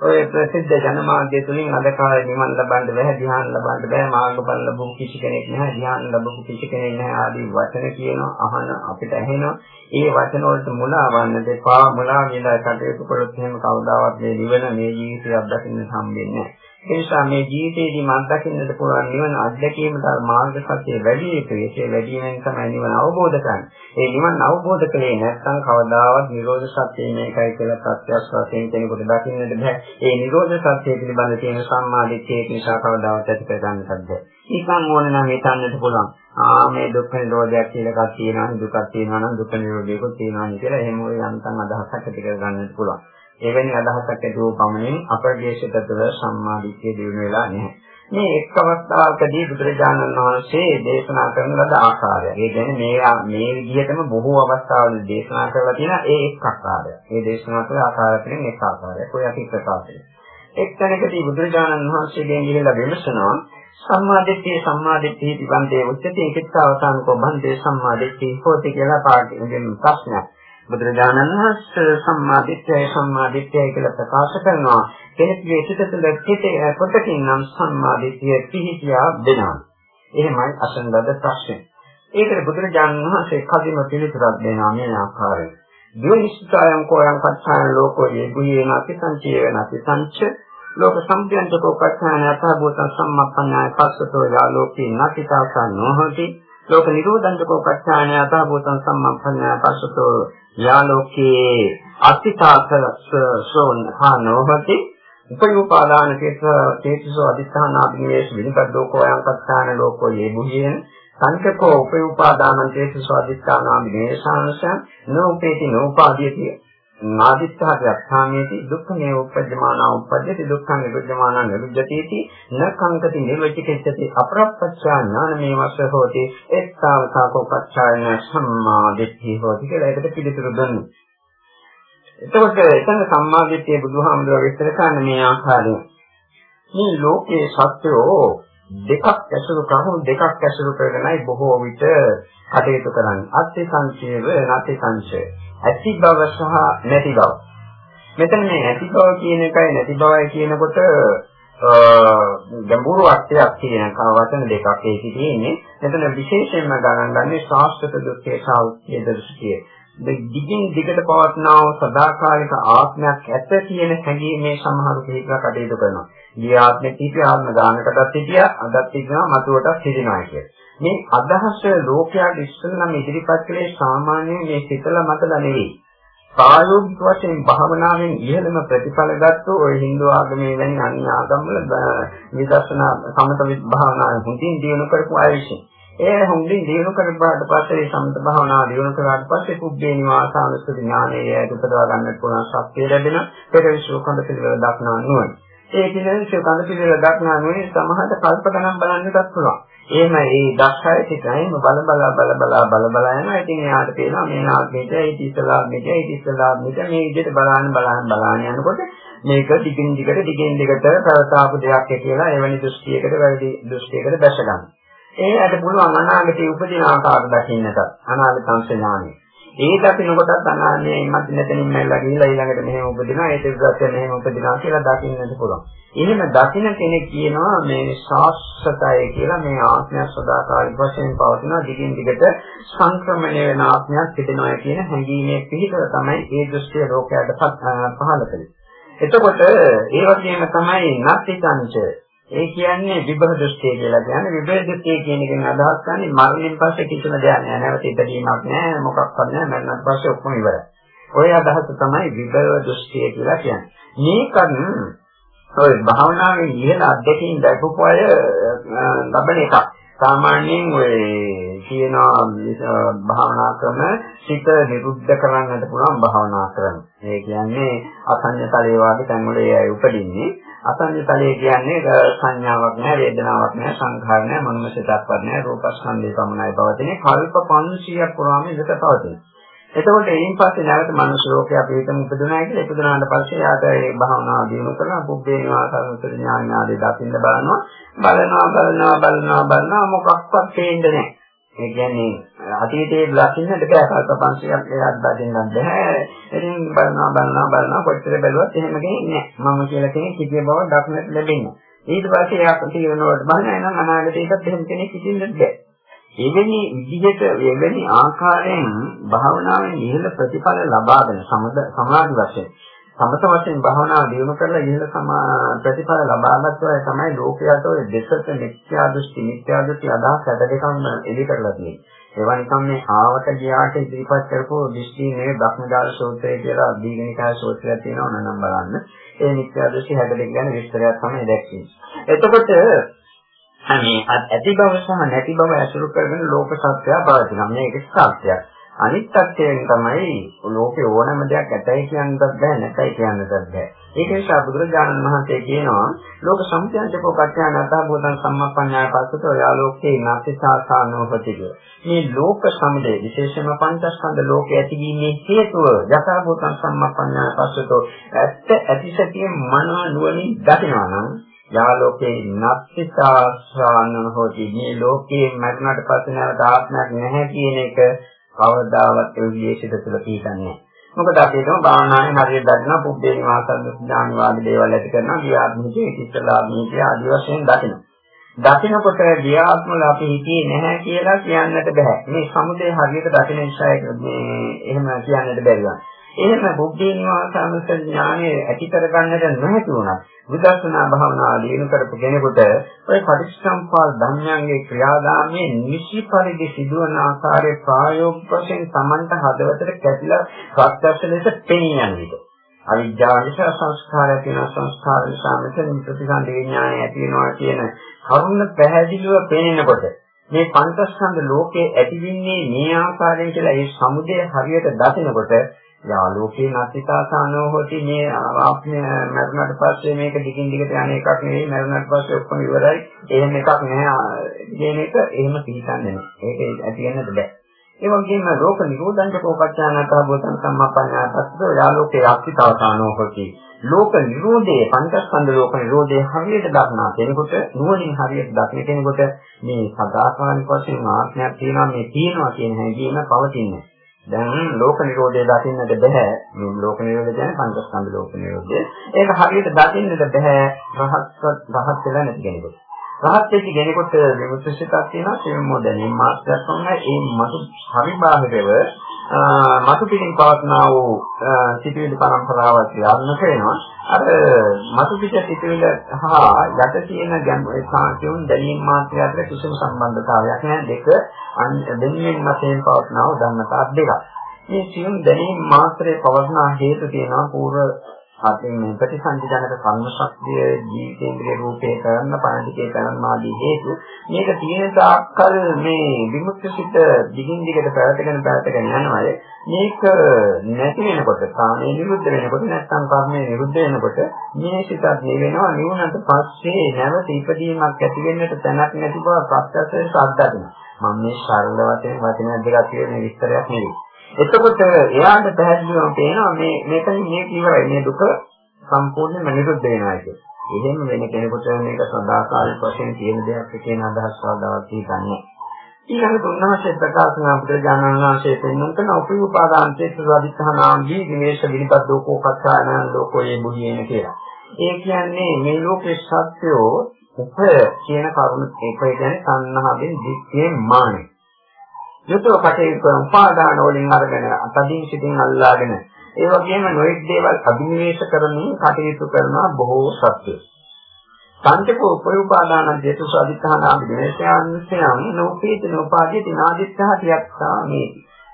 ඔය ප්‍රසිද්ධ ජනමාධ්‍ය තුලින් අද කාලේ නිවන් ලබන්න බැහැ ධ්‍යාන ලබන්න බැහැ මාර්ගඵල ලැබු කිසි කෙනෙක් නැහැ ධ්‍යාන ලැබු කිසි කෙනෙක් නැහැ ආදී වචන කියනවා අහන අපිට ඇහෙනවා. ඒ වචන වලට මුලා වන්නට එපා මුලා වෙලා කටයුතු කළොත් එහෙම කවදාවත් මේ නිවන මේ ජීවිතය අත්දකින්න හම්බෙන්නේ නැහැ. ඒ නිසා මේ ජීවිතේදී මම දකින්නට පුළුවන් නිවන අත්දැකීම තමයි මාර්ග සත්‍ය වැඩි යුතුයි. ඒ වැඩි වෙන තමයි නිවන අවබෝධ කරන්නේ. ඒ නිවන අවබෝධ කළේ නැත්නම් කවදාවත් නිරෝධ සත්‍ය මේකයි කියලා ප්‍රත්‍යක්ෂ වශයෙන් කෙනෙකුට දකින්නට බෑ. ඒ නිරෝධ සත්‍ය පිළිබඳ තියෙන සම්මාදිට්ඨිය නිසා කවදාවත් ඇති කර ගන්නට බෑ. නිකන් ඕන නම් හිතන්නට පුළුවන්. ආ මේ දුක්ඛ නිරෝධයක් කියලා එකක් තියෙනවා දුකක් තියෙනවා නම් දුක්ඛ නිරෝධයකුත් තියෙනවා කියලා එහෙම ඔය යන්තම් අදහසක් ඇති කර ගන්නට පුළුවන්. එවැනි අදහසක් ඇතුව පමණින් අපරදේශගත තුළ සම්මාදිට්ඨිය දිනු වෙලා නැහැ. මේ එක් අවස්ථාවකදී බුදුරජාණන් වහන්සේ දේශනා කරන ලද ආකාරය. ඒ කියන්නේ මේ මේ විදිහටම බොහෝ අවස්ථාවල දේශනා කරලා තියෙන ඒ එක් ආකාරය. මේ දේශනා කළ ආකාරයෙන් එක් ආකාරයක්. ඔය අපි ප්‍රකාශය. එක් තැනකදී බුදුරජාණන් වහන්සේගෙන් ගිහිලා විමසනවා සම්මාදිට්ඨිය සම්මාදිට්ඨිය පිබන්දේ උච්චතේ කිත්තාවසානකෝ බන්දේ සම්මාදිට්ඨිය හොති කියලා පාඩියෙන් ප්‍රශ්නයක්. බුදුරජාණන් වහන්සේ සම්මාදිට්ඨිය සම්මාදිට්ඨිය කියලා ප්‍රකාශ කරනවා කෙනෙකුගේ සිත තුළ පිටේ කොටකින් නම් සම්මාදිට්ඨිය පිහිටියා වෙනවා. එහෙමයි අසන ලද ප්‍රශ්නේ. ඒකට බුදුරජාණන් වහන්සේ කදිම පිළිතුරක් දෙනවා මේ ආකාරයෙන්. දුනිස්සයන් කෝයන් පච්චාන ලෝකෝ යෙගුයේ නැති සංචේ නැති සංච ලෝක සම්ප්‍රයන්තකෝ පච්චාන යථාභූත සම්මප්පඤ්ඤාය පස්සතෝ යාලෝකේ නැති තාසන් නොහොති ලෝක නිරෝධංකෝ පච්චාන යථාභූත සම්මප්පඤ්ඤාය පස්සතෝ යාලෝකේ අත්‍ිතාසසෝන් හානෝහති උපයෝපාදාන කේත තේසෝ අදිස්ථානාභිනේෂ විනිකද්දෝකෝ යංකත්තාන ලෝකෝ යෙබුහියන සංකප්පෝ උපයෝපාදාන තේසෝ අදිස්ථානාභිනේෂාංශ නෝපේති නෝපාදීති නාදිත්තාගේ අත්ථාමේති දුක්ඛමේ උපජ්ජමානා උපජ්ජති දුක්ඛං නිරුද්ධමානා නිරුද්ධති න කංකති නිර්වචිතෙච්චති අපරප්පච්චා ඥානමේ වස්ස හෝති එත්තාවතාකෝ පච්චායන සම්මාදිට්ඨි හෝති කියලා ඒකට පිළිතුරු දුන්නා. එතකොට එතන සම්මාදිට්ඨිය බුදුහාමුදුරුවෝ විස්තර කරන මේ ආකාරයෙන් මේ ලෝකයේ සත්‍යෝ දෙකක් ඇසුරු කරුණු දෙකක් ඇසුරු කරගෙනයි බොහෝ විට කටයුතු කරන්නේ. අත්‍ය සංචේව නැති සංචේ ඇති බව සහ නැති බව. මෙතන මේ ඇති බව කියන එකයි නැති බවයි කියනකොට ගැඹුරු අර්ථයක් තියෙන වචන දෙකක් ඒකේ තියෙන්නේ. මෙතන විශේෂයෙන්ම ගණන් ගන්නේ ශාස්ත්‍ර දෘෂ්ටිය සහ උත්යේ දෘෂ්ටිය. දිගින් දිගට පවත්නා වූ සදාකාලික ආත්මයක් ඇත කියන හැඟීමේ සමහරු පිළිගා කටයුතු කරනවා. ගිය ආත්මෙ කීප ආත්ම ගානකටත් හිටියා, අදත් ඉන්නවා, මතුවටත් හිටිනවා කියලා. මේ අදහස ලෝකයාට ඉස්සෙල්ලාම ඉදිරිපත් කළේ සාමාන්‍යයෙන් මේ සිතල මතලා නෙවෙයි. ප්‍රායෝගික වශයෙන් භාවනාවෙන් ඉහළම ප්‍රතිඵල ගත්තෝ ওই Hindu ආගමේ වැනි අන්‍ය ආගම්වල විදර්ශනා සමත භාවනාවෙන් හුඳින් දිනු කරපු අය විසින්. ඒ හුඳින් දිනු කරපාට පස්සේ සමත භාවනාව දිනු කරාට පස්සේ කුබ්බේ නිවාසානුස්සති ඥානයේ උපදවා ගන්නට පුළුවන් ශක්තිය ලැබෙන පෙර විශ්වකන්ද පිළිවෙල දක්නා නුවණ. ඒ කියන විශ්වකන්ද පිළිවෙල දක්නා නුවණ සමහරට කල්ප ගණන් බලන්නටත් පුළුවන්. එහෙම ඒ දක්ෂය සිතයිම බල බල බල බල බල බල යනවා. ඉතින් එයාට පේනවා මේ නාග්‍යයට ඒ ඉස්සලා මෙට ඒ ඉස්සලා මෙට මේ විදිහට බලන්න බලන්න බලන්න යනකොට මේක දිගින් දිගට දිගින් දිගට ප්‍රවතාපු දෙයක් කියලා එවැනි දෘෂ්ටියකට වැරදි දෘෂ්ටියකට දැස ගන්න. ඒකට පුළුවන් අනාගතයේ උපදින ආකාර දකින්නට අනාගත සංඥානයි. ඒ දකින්න කොටත් අනාන්නේ මත් නැතනින් මෙල්ලා ගිහිල්ලා ඊළඟට මෙහෙම උපදිනවා ඒ දෙවියන් මෙහෙම උපදිනවා කියලා දකින්නට පුළුවන්. එහෙම දකින්න කෙනෙක් කියනවා මේ ශාස්ත්‍රය කියලා මේ ආත්මය සදාකාලික වශයෙන් පවතින දිගින් දිගට සංක්‍රමණය වෙන ආත්මයක් තිබෙනවා කියන හැඟීමේ පිහිටල තමයි ඒ දෘෂ්ටිය ලෝකයට පහළ කළේ. එතකොට ඒ වගේම තමයි නැතිකංච ඒ කියන්නේ විභව දෘෂ්ටිය කියලා කියන්නේ විභව දෘෂ්ටිය කියන එකෙන් අදහස් කරන්නේ මරණයෙන් පස්සේ කිසිම දෙයක් නෑ නැවත ඉදීමක් නෑ මොකක්වත් නෑ මරණයෙන් පස්සේ ඔක්කොම ඉවරයි. ඔය අදහස තමයි විභව දෘෂ්ටිය කියලා කියන්නේ. මේකත් ඔය භාවනාවේ ඉහළ අධ්‍යක්ෂින් දැකපු අය ලබන එකක්. සාමාන්‍යයෙන් ඔය කියනවා භාවනා ක්‍රම සිත නිරුද්ධ කරන්නට පුළුවන් භාවනා ක්‍රම. ඒ කියන්නේ අසඤ්ඤ තලයේ වාගේ තැන්වල ඒ අය උපදින්නේ. අසඤ්ඤ තලයේ කියන්නේ සංඥාවක් නැහැ, වේදනාවක් නැහැ, සංඛාර නැහැ, මනෝමසිතක්වත් නැහැ, රූපස්කන්ධය පමණයි පවතින්නේ. කල්ප 500ක් පුරාම ඉඳලා පවතිනවා. එතකොට එයින් පස්සේ නැවත මනුෂ්‍ය ලෝකේ අපි හිතමු ඉපදුනා කියලා ඉපදුනාට පස්සේ යාට ඒ භාවනාව දිනු කරලා පුබ්බේ නිවාසාරසර ඥාන ආදී දකින්න බලනවා බලනවා බලනවා බලනවා බලනවා මොකක්වත් පේන්නේ නැහැ ඒ කියන්නේ අතීතයේ ලක්ෂණයට බෑ කල්ප 500ක් එකක් දකින්නත් බෑ. ඉතින් බලනවා බලනවා බලනවා කොච්චර බැලුවත් එහෙම කෙනෙක් නෑ. මම කියලා කෙනෙක් කිසිය බව දක්නට ලැබෙන්නේ. ඊට පස්සේ එයා තීරණවලට බලන නම් අනාගතයකට එහෙම කෙනෙක් හිටින්නත් බෑ. එවැනි විදිහට එවැනි ආකාරයෙන් භාවනාවෙන් ඉහළ ප්‍රතිඵල ලබාගෙන සමාධි වශයෙන් සමත වශයෙන් භාවනාව දියුණු කරලා ඉහළ ප්‍රතිඵල ලබාගත්ත අය තමයි ලෝකයට ඔය දෙසට මිත්‍යා දෘෂ්ටි මිත්‍යා දෘෂ්ටි අදහස් හැද දෙකම එලි කරලා තියෙන්නේ. ඒවා නිකම් මේ ආවට ගියාට ඉදිරිපත් කරපු දෘෂ්ටි නේ බ්‍රහ්මදාල සූත්‍රය කියලා දීගණිකාය සූත්‍රයක් තියෙනවා නනම් බලන්න. ඒ මිත්‍යා දෘෂ්ටි හැද දෙක ගැන විස්තරයක් තමයි දැක්කේ. එතකොට මේ ඇති බව සහ නැති බව ඇසුරු කරගෙන ලෝක සත්‍යය පවතිනවා. මේක සත්‍යයක්. අනිත් පැත්තෙන් තමයි ලෝකේ ඕනම දෙයක් ඇතයි කියන්නත් බෑ නැතයි කියන්නත් බෑ. ඒක නිසා බුදුරජාණන් වහන්සේ කියනවා ලෝක සම්ප්‍රයන්තකෝ පත්‍යාන අතබෝධන් සම්මප්පඤ්ඤාය පස්සතෝ යාලෝකේ නාතිසාසානෝපතික. මේ ලෝක සමුදය විශේෂයෙන්ම පංචස්කන්ධ ලෝකයේ ඇතිවීමේ හේතුව යථාභූතං සම්මප්පඤ්ඤාය පස්සතෝ ඇත්ත ඇතිසතිය මන නුවණින් දකිනවා නම් යාලෝකේ නත්තිසාසානෝ හොති මේ ලෝකේ මරණයට පස්සේ නැවත ආත්මයක් නැහැ කියන එක කවදාවත් ඒ විශේෂිත තුළ පිටන්නේ මොකද අපි හිතමු භාවනාවේ හරියට දකිනවා පුබ්බේ නිවාසද්ද ඥානවාද දේවල් ඇති කරනවා ගියාත්මිකේ ඉස්සලාභීකේ ආදි වශයෙන් දකිනවා. දකිනකොට ගියාත්මල අපි හිතියේ නැහැ කියලා කියන්නට බෑ. මේ සමුදේ හරියට දකින නිසා මේ එහෙම කියන්නට බැරිවා. එහෙම බුද්ධි නිවාසානුස ඥානය ඇති කරගන්නට නොහැකි වුණා. විදර්ශනා භාවනාව දිනු කරපු කෙනෙකුට ඔය පටිච්චසමුප්පාද ධර්මයන්ගේ ක්‍රියාදාමයේ නිසි පරිදි සිදුවන ආකාරයේ ප්‍රායෝගික වශයෙන් Tamanට හදවතට කැපිලා ප්‍රත්‍යක්ෂ ලෙස පෙනී යන විට. අවිද්‍යාව නිසා සංස්කාරය කියන සංස්කාර නිසා මෙතන ප්‍රතිසන්දි විඥානය ඇති වෙනවා කියන කරුණ පැහැදිලිව පේනකොට මේ පංචස්කන්ධ ලෝකයේ ඇතිවෙන්නේ මේ ආකාරයෙන් කියලා ඒ සමුදය හරියට දකිනකොට යාලෝකේ නත්තිකාසානෝ හොති මේ ආත්මය මරුණට පස්සේ මේක දිගින් දිගට යන එකක් නෙවෙයි මරුණට පස්සේ ඔක්කොම ඉවරයි. එහෙම එකක් නැහැ. කියන එක එහෙම පිළිගන්නේ නැහැ. ඒක ඇති වෙන්නද බෑ. ඒ වගේම ලෝක නිරෝධංච කෝපච්ඡානත භූතං සම්මප්පඤ්ඤාතස්සෝ යාලෝකේ අත්තිකාසානෝ හොති ලෝක නිරෝධයේ පංචස්කන්ධ ලෝක නිරෝධයේ හරියට දක්නා කෙනෙකුට නුවණින් හරියට දකින කෙනෙකුට මේ සදාකාලික වශයෙන් ආත්මයක් තියෙනවා මේ තියෙනවා කියන හැඟීම පවතින්නේ. දැන් ලෝක නිරෝධය දකින්නට බෑ. මේ ලෝක නිරෝධය කියන්නේ පංචස්කන්ධ ලෝක නිරෝධය. ඒක හරියට දකින්නට බෑ රහත් රහත් වෙලා නැති කෙනෙකුට. රහත් වෙච්ච කෙනෙකුට විමුක්තිසිතක් තියෙනවා සියුම්ම දැනීම මාත්‍රයක් වුණා ඒ මතු පරිබාහිරව මතු පිටින් පවත්නා වූ සිටිවිලි පරම්පරාවක් ක්‍රියාත්මක වෙනවා. අර මතු පිට සිටිවිලි හා යට තියෙන ගැඹුරු සාහිත්‍යුන් දැනීම මාත්‍රය අතර කිසිම සම්බන්ධතාවයක් නැහැ. දෙක දෙන්නේ වශයෙන් පවත්නා වූ ධර්මතා දෙකක්. මේ සියුම් දැනීම මාත්‍රයේ පවත්නා හේතු තියෙනවා පූර්ව අතින් මේ ප්‍රතිසංජනක කර්ම ශක්තිය ජීවිතේන්ද්‍රිය රූපේ කරන්න පණිතිකේ කරන්න ආදී හේතු මේක තියෙන තාක්කල් මේ විමුක්ති සිත දිගින් දිගට පැවතගෙන පැවතගෙන යනවා මේක නැති වෙනකොට කාමයේ නිරුද්ධ වෙනකොට නැත්නම් කර්මයේ නිරුද්ධ වෙනකොට මේ සිතත් මේ වෙනවා. නිවුණට පස්සේ නැවත ඉපදීමක් ඇති වෙන්නට තැනක් නැති බව ප්‍රත්‍යක්ෂයෙන් සාධාරණයි මම මේ සරල වශයෙන් වචන දෙකක් කියන විස්තරයක් නෙවෙයි. එතකොට එයාට පැහැදිලිවම පේනවා මේ මෙතන මේක ඉවරයි මේ දුක සම්පූර්ණයෙන්ම නිරුද්ධ වෙනවා කියන්නේ. එහෙම වෙන කෙනෙකුට මේක සදාකාලික වශයෙන් තියෙන දෙයක් කියන අදහස් වලවත් හිතන්නේ. ඊළඟට උන්වහන්සේ ප්‍රකාශ කරන අපිට ඥානනාංශයේ පෙන්වන කරන උපයෝපාදාන්තේ සුවාදිත්තහනාම්දී විමේශ විනිපත් ලෝකෝ කච්චාන ලෝකෝයේ බුහියන කියලා. ඒ කියන්නේ මේ ලෝකේ සත්‍යෝ උප කියන කරුණ ඒක කියන්නේ සංහාවෙන් දික්කේ මානෙ. යුතුව කටයුතු කරන උපාදාන වලින් අරගෙන අතදින් සිටින් අල්ලාගෙන ඒ වගේම නොයෙක් දේවල් අභිනිවේෂ කරමින් කටයුතු කරන බොහෝ සත්‍යය. සංකේපෝ උපෝපාදාන දේතු සාධිතානාම විනේශයන්සයන් නෝපීත නෝපාදීති නාදිත්තහතියක් සාමේ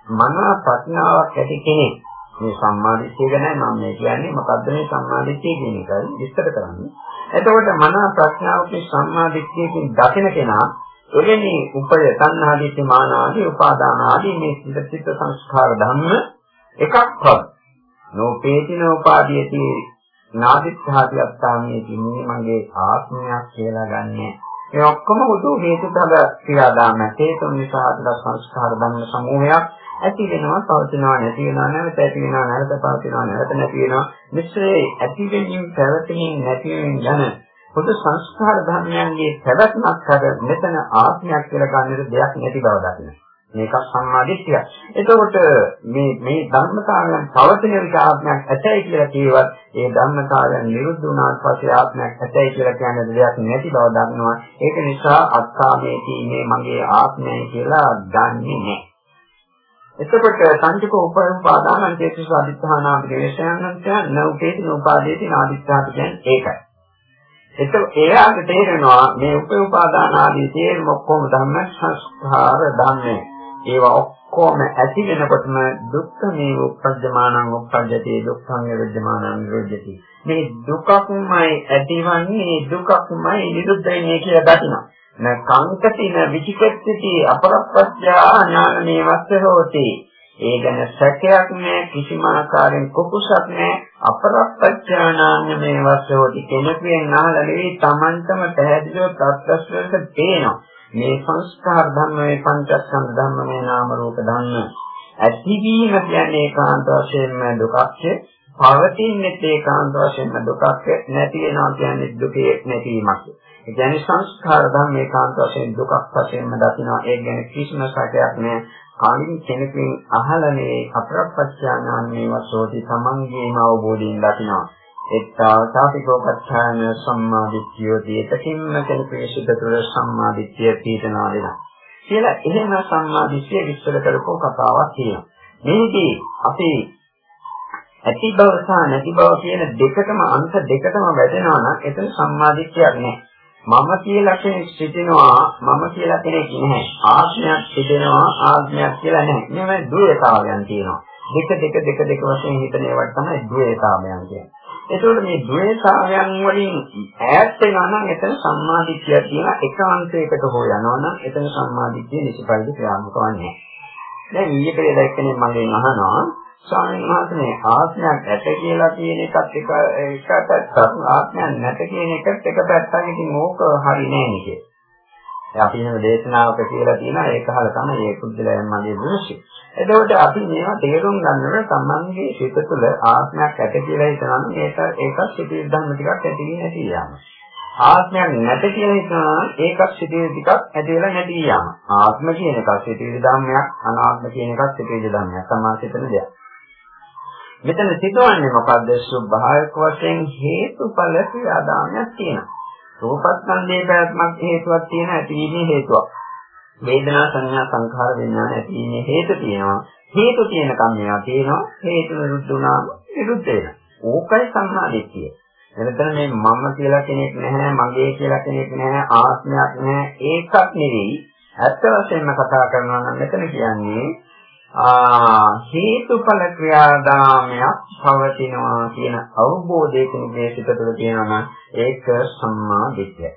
මන ප්‍රඥාවක් ඇති කෙනෙක් මේ සම්මාදිට්ඨිය ගැන මම මේ කියන්නේ මොකද්ද මේ සම්මාදිට්ඨිය කියන එකයි විස්තර කරන්නේ. එතකොට මන ප්‍රඥාවකින් සම්මාදිට්ඨියකින් දකින කෙනා එවැනි උපය තණ්හා දිට්ඨි මාන ආදී උපාදාන ආදී මේ සිත සංස්කාර ධර්ම එකක්වත් නෝපේති නෝපාදීති නාදිත්‍යාති අත්තාමේති මේ මගේ ආත්මයක් කියලා ගන්නෙ. මේ ඔක්කොම හුදු හේතුඵල ක්‍රියාදාම හේතුන් නිසා අද සංස්කාර ධර්ම සමූහයක් ඇති වෙනවා පවතිනවා නැති වෙනවා නැවත ඇති වෙනවා නැවත පවතිනවා නැවත නැති වෙනවා. මිශ්‍රේ ඇති වෙනින් පැවතීම නැති වෙනින් යන පොදු සංස්කාර ධර්මයන්ගේ පැවැත්මක් කර මෙතන ආත්මයක් කියලා ගන්නට දෙයක් නැති බව දකින්න. මේක සම්මාදිට්ඨිය. එතකොට මේ මේ ධර්මතාවයන් පවතින විට ආත්මයක් ඇතයි කියලා කියවත් ඒ ධර්මතාවයන් නිරුද්ධ වුණාට පස්සේ ආත්මයක් ඇතයි කියලා කියන දෙයක් නැති බව දන්නවා. ඒක නිසා අත්තාමේදී මේ මගේ ආත්මය කියලා දන්නේ නැහැ. එතකොට සංජික උපපාදානං චේතස අදිත්‍යානා විදේශයන්න්ට නෞකේති නෝපාදේති නාදිත්‍යාත කියන්නේ ඒකයි. ඒක එයාට තේරෙනවා මේ උපපාදාන ආදී තේරුම ඔක්කොම ධම්ම සංස්කාර ධම්මේ. ඒවා ඔක්කොම ඇති වෙනකොටම දුක්ඛ මේ උපජ්ජමානං උපජ්ජති දුක්ඛං විරජ්ජමානං විරජ්ජති. මේ දුකක්මයි ඇතිවන්නේ දුකක්මයි නිරුද්ධ වෙන්නේ කියලා දකිනවා. න කංකතින විචිකච්ඡති අපරප්පත්‍යා ඥානමේ වස්ස හෝති ඒ ගැන සැකයක් නැහැ කිසිම ආකාරයෙන් කුකුසක් නැහැ අපරප්පත්‍යානාන්‍යමේ වස්ස හෝති කෙනෙකුෙන් අහලා නෙවෙයි Tamanටම පැහැදිලිව තත්ත්වයට තේනවා මේ සංස්කාර ධර්ම මේ පංචස්කන්ධ ධර්ම මේ නාම රූප ධර්ම ඇතිවීම කියන්නේ ඒකාන්ත වශයෙන්ම දුකක්ය පවතින්නේ ඒකාන්ත වශයෙන්ම දුකක් නැති වෙනවා කියන්නේ දුකේ නැතිවීමක් ඒ කියන්නේ සංස්කාර ධර්ම ඒකාන්ත වශයෙන් දුකක් වශයෙන්ම දකිනවා. ඒ කියන්නේ කිසිම සැකයක් නෑ. කලින් කෙනෙකුෙන් අහලා නෙවෙයි අපරප්පච්චානාන්නේ වසෝති තමන්ගේම අවබෝධයෙන් දකිනවා. එත්තාවතාපිකෝපච්ඡාන සම්මාදිට්ඨිය දීතකින්ම කෙනෙකුගේ සිත තුළ සම්මාදිට්ඨිය පීඨනා වෙනවා. කියලා එහෙම සම්මාදිට්ඨිය විස්තර කරපුව කතාවක් තියෙනවා. මේකේ අපි ඇති බව සහ නැති බව කියන දෙකටම අංශ දෙකටම වැටෙනවා නම් එතන සම්මාදිට්ඨියක් නෑ. මම කියලා කෙනෙක් සිටිනවා මම කියලා කෙනෙක් නැහැ. ආත්මයක් සිටිනවා ආත්මයක් කියලා නැහැ. මේවා ද්වේතාවයන් තියෙනවා. දෙක දෙක දෙක දෙක වශයෙන් හිතන ඒවට තමයි ද්වේතාවයන් කියන්නේ. ඒතකොට මේ ද්වේතාවයන් වලින් ඈත් වෙනවා නම් එතන සම්මාදිට්ඨිය කියන එකාන්තයකට හෝ යනවා නම් එතන සම්මාදිට්ඨිය නිසිපරිදි ක්‍රියාත්මක වන්නේ දැන් ඊයේ පෙරේද එක්කෙනෙක් මගෙන් අහනවා ස්වාමීන් වහන්සේ ආත්මයක් ඇත කියලා කියන එකත් එක එක පැත්තක් ආත්මයක් නැත කියන එකත් එක පැත්තක් ඉතින් ඕක හරි නෑ නේද? දැන් අපි වෙන දේශනාවක කියලා තියෙනවා ඒක අහලා තමයි මේ පුද්ගලයන් මගේ දෘෂ්ටි. එතකොට අපි මේවා තේරුම් ගන්නකොට තමන්ගේ සිත තුළ ආත්මයක් ඇත කියලා හිතනනම් ඒක ඒකත් සිතේ ධර්ම ටිකක් ඇති වෙන්නේ නැති යනවා. ආත්මයක් නැත කියලා හිතනවා ඒකත් සිතේ ටිකක් ඇති වෙලා නැති යනවා. ආත්ම කියන එකත් සිතේ ධර්මයක් අනාත්ම කියන එකත් සිතේ ධර්මයක්. සමාසිතන දෙයක්. මෙතන සිදුවන්නේ මොකද්ද? ස්වභාවික වශයෙන් හේතුඵල ක්‍රියාදාමයක් තියෙනවා. රූපස්කන්ධයේ පැවැත්මක් හේතුවක් තියෙන ඇතිවීමේ හේතුවක්. වේදනා සංඥා සංඛාර විඥාන ඇතිවීමේ හේතු තියෙනවා. හේතු තියෙන කම්මයා තියෙනවා. හේතු නිරුද්ධ වුණාම නිරුද්ධ වෙනවා. ඕකයි සම්මාදිට්ඨිය. එතන මේ මම කියලා කෙනෙක් නැහැ, මගේ කියලා කෙනෙක් නැහැ, ආත්මයක් නැහැ. ඒකක් නෙවෙයි. ඇත්ත වශයෙන්ම කතා කරනවා නම් මෙතන කියන්නේ හේතුඵල ක්‍රියාදාමයක් පවතිනවා කියන අවබෝධයකින් මේ සිත තුළ තියෙනවා නම් ඒක සම්මා දිට්ඨිය.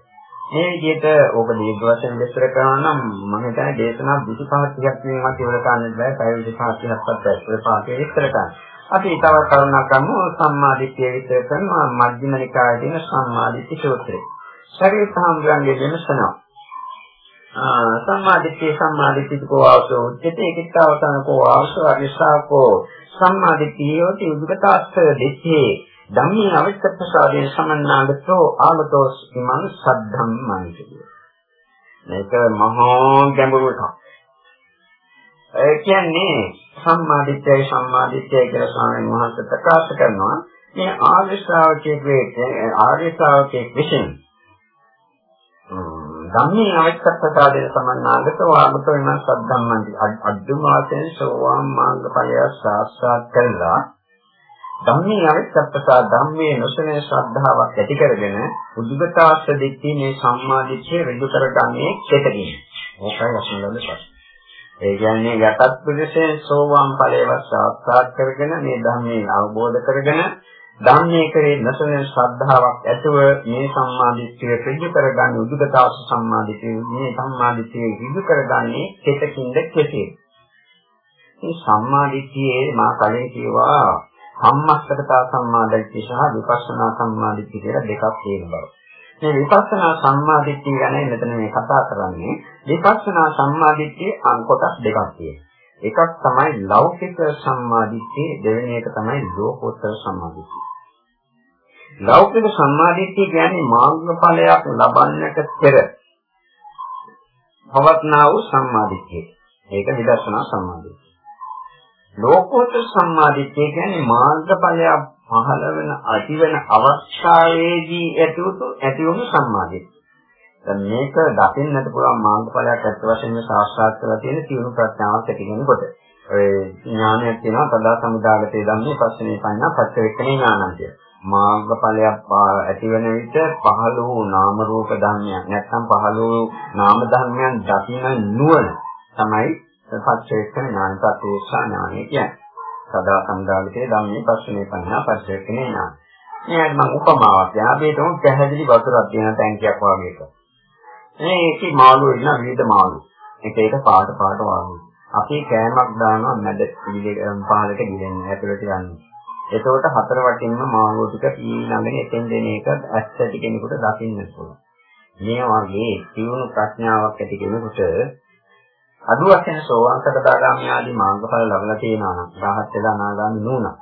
මේ විදිහට ඕක දීර්ඝ වශයෙන් විස්තර කරනවා නම් මම හිතන්නේ දේශනා 25 30ක් මේවත් ඉවර කරන්න බෑ. පැය 25 30ක්වත් ඇස්තර පාඩේ විස්තර කරන්න. අපි තව කරුණක් ගමු සම්මා දිට්ඨිය විස්තර කරනවා මජ්ක්‍ධිම නිකායේ තියෙන සම්මා දිට්ඨි සූත්‍රය. ශරීර සාම්ද්‍රංගේ වෙනසනවා. සම්මාදිට්ඨිය සම්මාදිට්ඨිකෝ ආවසෝ උච්චතේ කිත්තවසන කෝ ආවසෝ අරිසාකෝ සම්මාදිට්ඨියෝති උද්ගතාස්ස දෙච්චේ ධම්මේ අවිච්ඡප්පසාදේ සමන්නාගතෝ ආගතෝ ඉමං සද්ධම්මං මේක මහා ගැඹුරු එකක්. ඒ කියන්නේ සම්මාදිට්ඨිය සම්මාදිට්ඨිය කියලා ස්වාමීන් වහන්සේ ප්‍රකාශ කරනවා. මේ ආර්ය ශ්‍රාවකයේ ආර්ය ශ්‍රාවකයේ විසින් ධම්මේ අවච්ඡත්තාදේ සමන්නාගත වාමත වෙන සද්ධම්මන්ති අද්දුම වාසයෙන් සෝවාන් මාර්ග ඵලය සාක්ෂාත් කරලා ධම්මේ අවච්ඡත්තා ධම්මේ නොසනේ ශ්‍රද්ධාවක් ඇති කරගෙන උද්ගතාස්ස දිට්ඨි මේ සම්මාදිට්ඨිය ඍජු කරගන්නේ කෙතකින් ඕකයි වශයෙන් ලබන්නේ ඒ කියන්නේ යටත් පුරුෂයෙන් සෝවාන් ඵලයව සාක්ෂාත් කරගෙන මේ ධර්මයේ අවබෝධ කරගෙන ධම්මයේ කරේ නැසන ශ්‍රද්ධාවක් ඇතුව මේ සම්මාදිට්ඨිය ප්‍රතිජ කරගන්න උදුගතාස සම්මාදිට්ඨිය මේ සම්මාදිට්ඨිය ඍජු කරගන්නේ කෙතකින්ද කෙසේ මේ සම්මාදිට්ඨියේ මා කලින් කියවා සම්මස්තකතා සම්මාදිට්ඨිය සහ විපස්සනා සම්මාදිට්ඨිය කියලා දෙකක් තියෙන බව. මේ විපස්සනා සම්මාදිට්ඨිය ගැන මෙතන මේ කතා කරන්නේ විපස්සනා සම්මාදිට්ඨියේ අං කොටස් දෙකක් තියෙනවා. එකක් තමයි ලෞකික සම්මාදිට්ඨිය දෙවෙනි එක තමයි ලෝකෝත්තර සම්මාදිට්ඨිය. ලෞකික සම්මාදිට්ඨිය කියන්නේ මාර්ගඵලයක් ලබන්නට පෙර පවත්නා වූ සම්මාදිට්ඨිය. ඒක විදර්ශනා සම්මාදිට්ඨිය. ලෝකෝත්තර සම්මාදිට්ඨිය කියන්නේ මාර්ගඵලයක් පහළ වෙන ඇති වෙන අවස්ථාවේදී ඇතිවතු ඇතිවුණු සම්මාදිට්ඨිය. දැන් මේක දකින්නට පුළුවන් මාර්ගඵලයක් ඇත්ත වශයෙන්ම සාක්ෂාත් කරලා තියෙන සියලු ප්‍රඥාවක් ඇති වෙනකොට. ඒ ඥානයක් තියෙනවා තදා සමුදාගතේ ධම්මේ පස්සේ පඤ්ඤා පච්චවෙක්කනේ ඥානන්තිය. මාර්ගඵලයක් ඇති වෙන විට පහළ වූ නාම රූප ධර්මයන් නැත්නම් පහළ වූ නාම ධර්මයන් දකින්න නුවණ තමයි පච්චවෙක්කන ඥාන ප්‍රතිේක්ෂා ඥානය කියන්නේ. සදා සමුදාගතේ ධම්මේ පස්සේ පඤ්ඤා පච්චවෙක්කනේ ඥාන. මේ මම උපමාවක් යාබේතම පැහැදිලි වතුරක් තියෙන ටැංකියක් වගේ එකක්. මේ ඒකේ මාළු ඉන්න විවිධ මාළු. එක එක පාට පාට වාගේ. අපි කෑමක් දානවා මැද පහලට ගිලෙන්නේ ඇතුළට යන්නේ. එතකොට හතර වටින්ම මාළු ටික ඊළඟට එතෙන් දෙන එක ඇත්තටි කෙනෙකුට දකින්න පුළුවන්. මේ වගේ ජීවන ප්‍රඥාවක් ඇති කෙනෙකුට අඩු වශයෙන් සෝවාන් සකදාගාමී ආදී මාර්ගඵල ලබලා තියෙනවා නම් රහත් වෙලා අනාගාමී නුණා.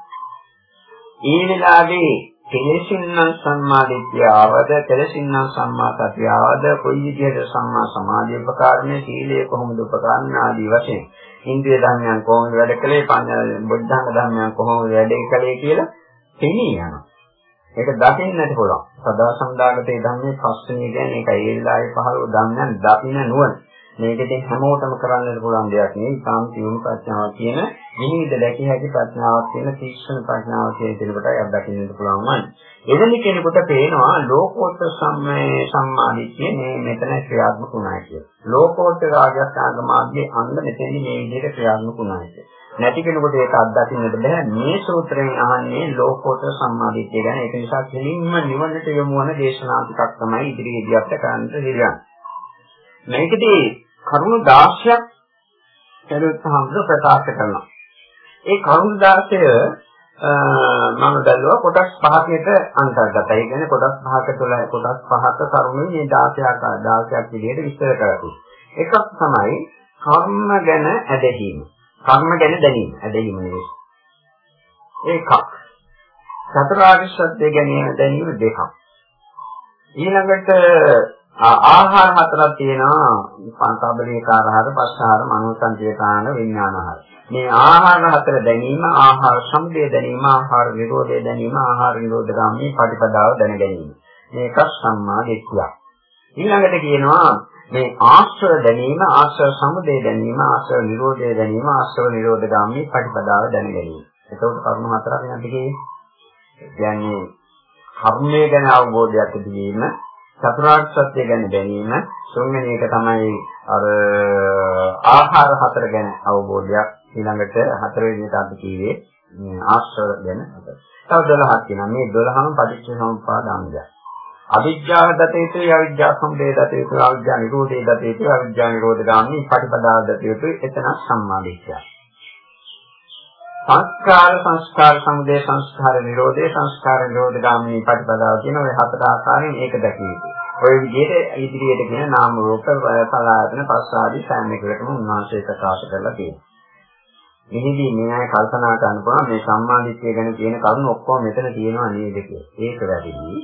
ඒ වෙලාවේ කෙලෙසින්නම් සම්මා දිට්ඨිය ආවද කෙලෙසින්නම් සම්මා සතිය ආවද කොයි විදිහට සම්මා සමාධිය උපකාරණය සීලය කොහොමද උපකාරණ ආදී වශයෙන් ඉන්ද්‍රිය ධර්මයන් කොහොමද වැඩ කළේ? පංච බුද්ධංග ධර්මයන් කොහොමද වැඩ කළේ කියලා තේනී යනවා. ඒක දකින්නට පුළුවන්. සදා සම්දාගතේ ධර්මයේ පස්වෙනි කියන්නේ ඒක ඒ වෙලාවේ පහළ ධර්මයන් දකින්න නුවණ. මේක ඉතින් හැමෝටම කරන්නට පුළුවන් දෙයක් නෙවෙයි. තාම සියුම් ප්‍රඥාව කියන විනිවිද දැකිය හැකි ප්‍රඥාවක් කියන තීක්ෂණ ප්‍රඥාව කියන දේ කොටයි අත්දකින්නට පුළුවන් වන්නේ. එවැනි කෙනෙකුට පේනවා ලෝකෝත්තර සම්මේ සම්මාදිට්ඨිය මේ මෙතන ක්‍රියාත්මක වුණා කියලා. ලෝකෝත්තර රාගයක් ආගමාගේ අංග මෙතෙන්දි මේ විදිහට ක්‍රියාත්මක වුණා කියලා. නැති කෙනෙකුට ඒක අත්දකින්නට බෑ. මේ සූත්‍රයෙන් අහන්නේ ලෝකෝත්තර සම්මාදිට්ඨිය ගැන. ඒක නිසා කෙලින්ම නිවනට යොමු වන දේශනා ටිකක් තමයි ඉදිරියේදී අපිට කරන්න දෙන්නේ. මේකදී කරුණු 16ක් සරුවත් හඳුන ප්‍රකාශ කරනවා. ඒ කරුණු 16 මම බැලුවා කොටස් පහකට අන්තර්ගතයි. ඒ කියන්නේ කොටස් පහක තුළ කොටස් පහක කරුණු මේ 16ක් 16ක් විදිහට විස්තර කරලා එකක් තමයි කර්ම ගැන ඇදහිීම. කර්ම ගැන දැනීම. ඇදහිීම නෙවෙයි. ඒකක්. චතුරාර්ය සත්‍ය ගැන දැනීම දෙකක්. ඊළඟට ආහාර හතරක් තියෙනවා පංචබලීකාරහාර, පස්සාහාර, මනෝසංචේතාන, විඥානහාර. මේ ආහාර හතර දැනීම, ආහාර සම්බේ දැනීම, ආහාර නිරෝධය දැනීම, ආහාර නිරෝධගාමී පටිපදාව දැන ගැනීම. මේක සම්මා දිට්ඨිය. ඊළඟට කියනවා මේ ආශ්‍රව දැනීම, ආශ්‍රව සමුදය දැනීම, ආශ්‍රව නිරෝධය දැනීම, ආශ්‍රව නිරෝධගාමී පටිපදාව දැන ගැනීම. එතකොට කරුණු හතරක් යන්නේ කියන්නේ කර්මය ගැන අවබෝධයක් තිබීම චතුරාර්ය සත්‍ය ගැන දැනීම තුන්වෙනි එක තමයි අර ආහාර හතර ගැන අවබෝධයක් ඊළඟට හතරවෙනි එක අපි කිව්වේ ආශ්‍රව ගැන හතර. තව 12ක් තියෙනවා. මේ 12ම පටිච්ච සමුප්පාද අංගයක්. අවිද්‍යාව දතේතු අවිද්‍යාව සම්බේ දතේතු අවිද්‍යාව නිරෝධේ දතේතු අවිද්‍යාව නිරෝධ ගාමී පටිපදා දතේතු එතන සම්මාදිට්ඨිය. සංස්කාර සංස්කාර සමුදය සංස්කාර නිරෝධය සංස්කාර නිරෝධ ගාමී පටිපදාව කියන ඔය හතර ආකාරයෙන් ඒක දැකිය යුතුයි. ඔය විදිහට ඉදිරියට ගෙන නාම රූප සලආයතන පස්සාදී සෑම එකකටම උන්වහන්සේ ප්‍රකාශ කරලා තියෙනවා. මෙහිදී මේ අය කල්පනා කරන්න පුළුවන් මේ සම්මාදිට්ඨිය ගැන කියන කරුණු ඔක්කොම මෙතන තියෙනවා නේද කියලා. ඒක වැරදි.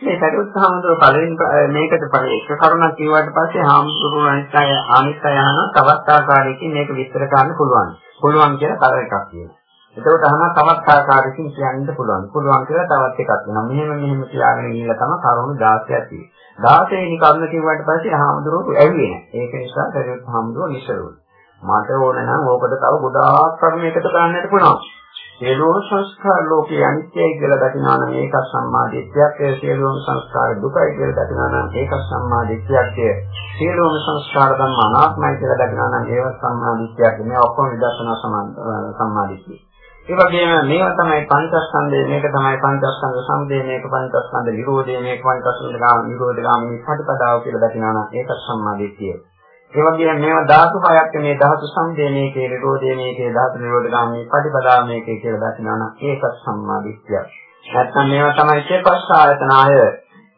මේ සරුවත් හාමුදුරුවෝ පළවෙනි මේකට පළවෙනි එක කරුණක් කියුවාට පස්සේ හාමුදුරුවෝ අනිත් අය අනිත් අය අහන තවත් ආකාරයකින් මේක විස්තර කරන්න පුළුවන්. පුළුවන් කියලා තව එකක් කියනවා. එතකොට අහන තවත් ආකාරයකින් කියන්න පුළුවන්. පුළුවන් කියලා තවත් එකක් වෙනවා. මෙහෙම මෙහෙම කියාගෙන ගිහිල්ලා තමයි කරුණු 16ක් තියෙන්නේ. 16 වෙනි කරුණ කිව්වට පස්සේ හාමුදුරුවෝ ඇවිල්ලා නැහැ. ඒක නිසා සරුවත් හාමුදුරුවෝ නිසරුයි. මට ඕන නම් ඕකට තව ගොඩාක් කරුණු එකතු කරන්නට පුළුවන්. සියලුම සංස්කාර ලෝකයේ අනිත්‍යයි කියලා දකිනවා නම් ඒක සම්මාදිට්ඨියක්. සියලුම සංස්කාර දුකයි කියලා දකිනවා නම් ඒක සම්මාදිට්ඨියක්. සියලුම සංස්කාර ධර්ම අනාත්මයි කියලා දකිනවා නම් ඒක සම්මාදිට්ඨියක්. මේ ඔක්කොම විදර්ශනා සම්මාදිට්ඨිය. ඒ වගේම මේවා තමයි පංචස්කන්ධය මේක තමයි පංචස්කන්ධ සම්දේ මේක පංචස්කන්ධ නිරෝධය මේක පංචස්කන්ධ ගාම නිරෝධ ගාමී ප්‍රතිපදාව කියලා දකිනවා නම් ඒක සම්මාදිට්ඨිය. ඒ වගේම මේවා ධාතු හයක් මේ ධාතු සම්දේ මේකේ නිරෝධය මේකේ ධාතු නිරෝධ ගාමී ප්‍රතිපදා මේකේ කියලා දකිනවා නම් ඒක සම්මා දිට්ඨිය. නැත්නම් මේවා තමයි චේපස්ස ආයතන ආය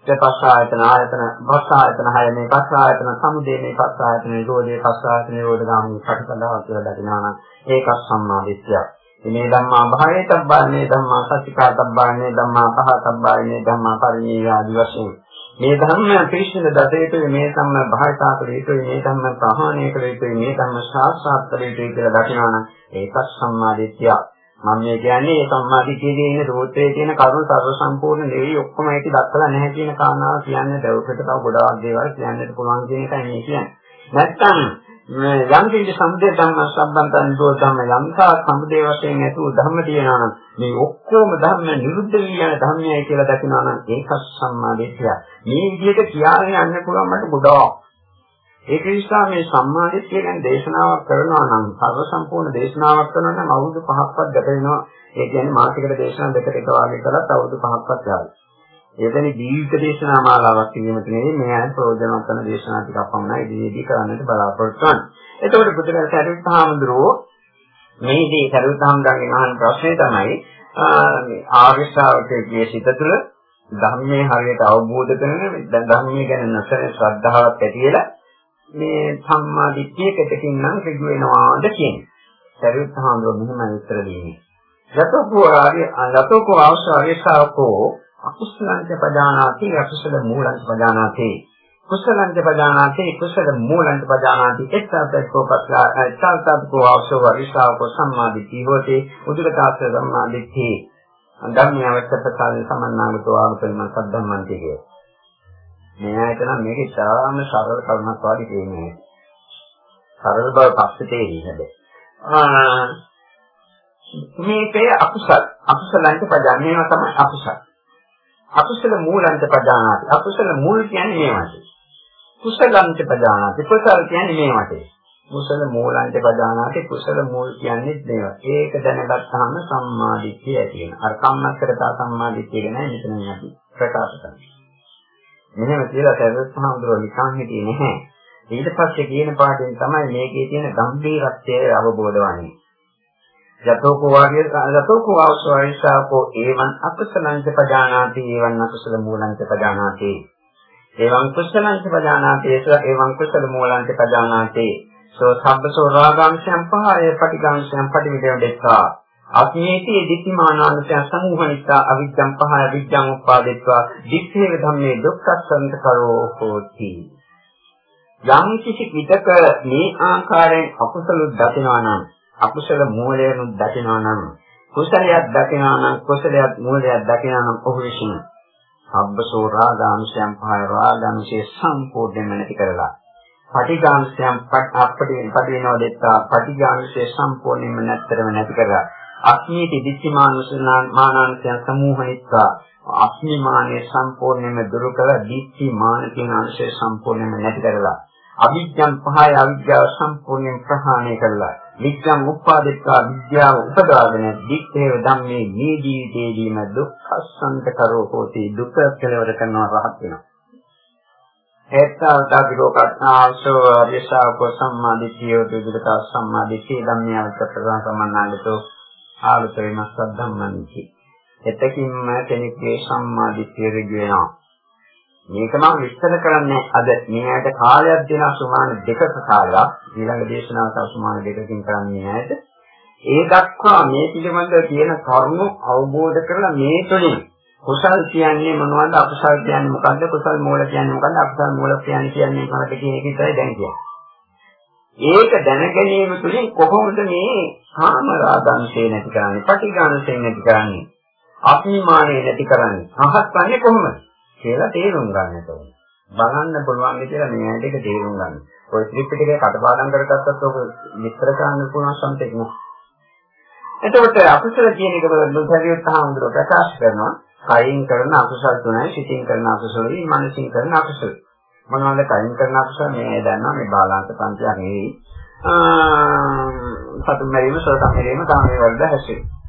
චේපස්ස ආයතන ආයතන භස්ස ආයතන හය මේ පස්ස ආයතන සමුදේ මේ පස්ස ආයතන නිරෝධේ පස්ස ආයතන නිරෝධ ගාමී ප්‍රතිපදාව කියලා දකිනවා නම් ඒක සම්මා දිට්ඨිය. මේ ධම්මා භාවේතබ්බානේ ධම්මා සතිකාතබ්බානේ ධම්මා පහතබ්බානේ ධම්මා පරිණී ආදි වශයෙන්. මේ ධම්ම පිරිසිදු දතේතු මේ ධම්ම භාවිතා කළ යුතුයි මේ ධම්ම ප්‍රහාණය කළ යුතුයි මේ ධම්ම සාක්ෂාත් කළ යුතුයි කියලා දකිනවනම් ඒකත් සම්මාදිට්ඨිය. මම මේ කියන්නේ මේ සම්මාදිට්ඨියේ ඉන්න සූත්‍රයේ තියෙන කරුණු සර්ව සම්පූර්ණ නෙවෙයි ඔක්කොම ඒක දක්වලා නැහැ කියන කාරණාව කියන්නේ දවසකට තව ගොඩාක් දේවල් කියන්නට පුළුවන් කියන එකයි මේ කියන්නේ. නැත්තම් යම් කිසි සම්දේ ධම්ම සම්බන්තන් දෝ ධම්ම යම්සා සම්දේ වශයෙන් නැතුව ධම්ම තියෙනවා නම් මේ ඔක්කොම ධම්ම නිරුද්ධ වී යන ධම්මයයි කියලා දකිනවා නම් ඒක සම්මාදිට්ඨිය මේ විදිහට කියාගෙන යන්න පුළුවන් මට ගොඩාක් ඒක නිසා මේ සම්මාදිට්ඨිය ගැන දේශනාවක් කරනවා නම් සර්ව සම්පූර්ණ දේශනාවක් කරනවා නම් අවුරුදු 5ක්වත් ගත වෙනවා. ඒ කියන්නේ මාසිකට දේශනා දෙකට එක වාගේ කරත් අවුරුදු 5ක්වත් යාවි. ඒකනේ ජීවිත දේශනා මාලාවක් කිරීමට නෙවෙයි මේ අය ප්‍රයෝජනවත් කරන දේශනා ටිකක් පමණයි ඉදිරියේදී කරන්නට බලාපොරොත්තු වෙන්නේ. එතකොට බුදුරජාණන් සරියුත් හාමුදුරුවෝ මේදී සරියුත් හාමුදුරන්ගේ අහන ප්‍රශ්නේ තමයි මේ ආර්ය ශ්‍රාවකයේ සිත තුළ ධර්මයේ හරියට අවබෝධ කරගෙන ධර්මයේ ගැන නැසෙන ශ්‍රද්ධාවක් ඇතිලා මේ සම්මා දිට්ඨියකටකින් නම් සිදු වෙනවාද කියන්නේ. සරියුත් හාමුදුරුවෝ මෙහෙම උත්තර දෙන්නේ. යතෝකෝ ආර්ය යතෝකෝ අවශ්‍ය ශාවකෝ අකුසලංච පජානාති අකුසල මූලංච පජානාති කුසලංච පජානාති කුසල මූලංච පජානාති එත්තත්කෝ පස්ලා චල්තත්කෝ අවශ්‍ය වරිශාවකෝ සම්මාදිට්ඨිය හොතේ උදුරතාස සම්මාදිට්ඨිය ධම්මය අවශ්‍යපතාවේ සමන්නාගතෝ ආගතන සද්ධම්මන්ති කියේ මේ ආයත නම් මේක ඉතාම සරල කරුණක් වගේ තේන්නේ. සරල බව පස්සේ තේරෙයි හැබැයි. මේකේ අකුසල අකුසලන්ට පදා මේවා තමයි අකුසල. අකුසල මූලන්ට පදානාති. අකුසල මූල කියන්නේ මේවට. කුසලන්ට පදානාති. කුසල කියන්නේ මේවට. කුසල මූලන්ට පදානාති. කුසල මූල කියන්නේ මේවා. ඒක දැනගත්තාම සම්මාදිට්ඨිය ඇති වෙනවා. අර කම්මස්සරතා සම්මාදිට්ඨිය ගැන මෙතන අපි ප්‍රකාශ කරනවා. මෙහෙම කියලා සර්වස් මහඳුරෝ නිකන් හිටියේ නැහැ. ඊට පස්සේ කියන පාඩයෙන් තමයි මේකේ තියෙන ගැඹීරත්වය අවබෝධ වන්නේ. යතෝකෝ වාගේ යතෝකෝ ආශ්‍රයිසාකෝ එවං අකුසලං පජානාති එවං අකුසල මූලං පජානාති. එවං කුසලං පජානාති එවං කුසල මූලං පජානාති. සෝ සබ්බසෝ රාගාංශයන් පහය පටිඝාංශයන් පටිවිදෙන් දෙස්සා අත්මේති දික්ඛමානාංශය සමූහනිතා අවිජ්ජං පහය අවිජ්ජං උපාදෙත්වා දික්ඛේව ධම්මේ දුක්ඛසන්ත කරෝ හෝති. යම් කිසි විතක මේ ආකාරයෙන් අකුසල දකිනවා නම් අකුසල මූලයෙන් දකිනවා නම් කුසලයක් දකිනවා නම් කුසලයක් මූලයක් දකිනවා නම් ඔහු විසින් අබ්බසෝ රාගාංශයන් පහය රාගාංශය සම්පූර්ණයෙන්ම නැති කරලා පටිඝාංශයන් අපටි පදිනව දෙත්තා පටිඝාංශය සම්පූර්ණයෙන්ම නැත්තරම නැති කරලා අස්මීති දිච්චමානුසනාමානංශයන් සමූහනිත්වා අස්මිමානයේ සම්පූර්ණයෙන්ම දුරු කළ දිච්චි මාන කියන අංශය සම්පූර්ණයෙන්ම නැති කරලා අවිද්‍යං පහය අවිද්‍යාව සම්පූර්ණයෙන් ප්‍රහාණය කළා විද්‍යං උපාදිත්වා විද්‍යාව උපදවාගෙන දිත්තේව ධම්මේ මේ ජීවිතයේදීම දුක්ඛසන්ත කරෝ හෝති දුක කෙලවර කරනවා රහත් වෙනවා ඒත්තාවතාවිකෝකත්නාසෝ අරියසාවකෝ සම්මාදිට්ඨියෝ දුදුකතා සම්මාදිට්ඨිය ධම්මයන්ට ප්‍රධාන සම්මානාගතෝ ආලත වෙනස් සද්ධම්මන්ති. එතකින්ම කෙනෙක්ගේ සම්මාදිට්ඨිය ඍජු වෙනවා. මේක මම විස්තර කරන්නේ අද මේකට කාලයක් දෙනවා සුමාන දෙකක කාලයක්. ඊළඟ දේශනාවට සුමාන දෙකකින් කරන්නේ ඇයිද? ඒ දක්වා මේ පිළිබඳව තියෙන කරුණු අවබෝධ කරලා මේ තුළින් කුසල් කියන්නේ මොනවද? අකුසල් කියන්නේ මොකද්ද? කුසල් මූල කියන්නේ මොකද්ද? අකුසල් මූල කියන්නේ කියන්නේ මොකද්ද කියන එක විතරයි දැන් කියන්නේ. ඒක දැන ගැනීම තුළින් කොහොමද මේ කාම රාගංශේ නැති කරන්නේ, පටිඝානසේ නැති කරන්නේ, අභිමානය නැති කරන්නේ, අහත් වන්නේ කොහොමද? කියලා තේරුම් ගන්නට ඕනේ. බලන්න පුළුවන් කියලා මේ ඇයිද ඒක තේරුම් ගන්න. ඔය ත්‍රිපිටකේ කටපාඩම් කරගත්තත් ඔක විස්තර කරන්න පුළුවන් සම්පෙක් නෑ. එතකොට අකුසල කියන එක බුදුසරියත් හාමුදුරුවෝ ප්‍රකාශ කරනවා. කයින් කරන අකුසල තුනයි, සිතින් කරන අකුසලයි, මනසින් කරන අකුසලයි. මොනවද කයින් කරන අකුසල මේ දන්නවා මේ බාලාංශ පන්තිය නෙවෙයි. සතුන් මැරීම, සෝතම් මැරීම, කාම වලද හැසිරෙන.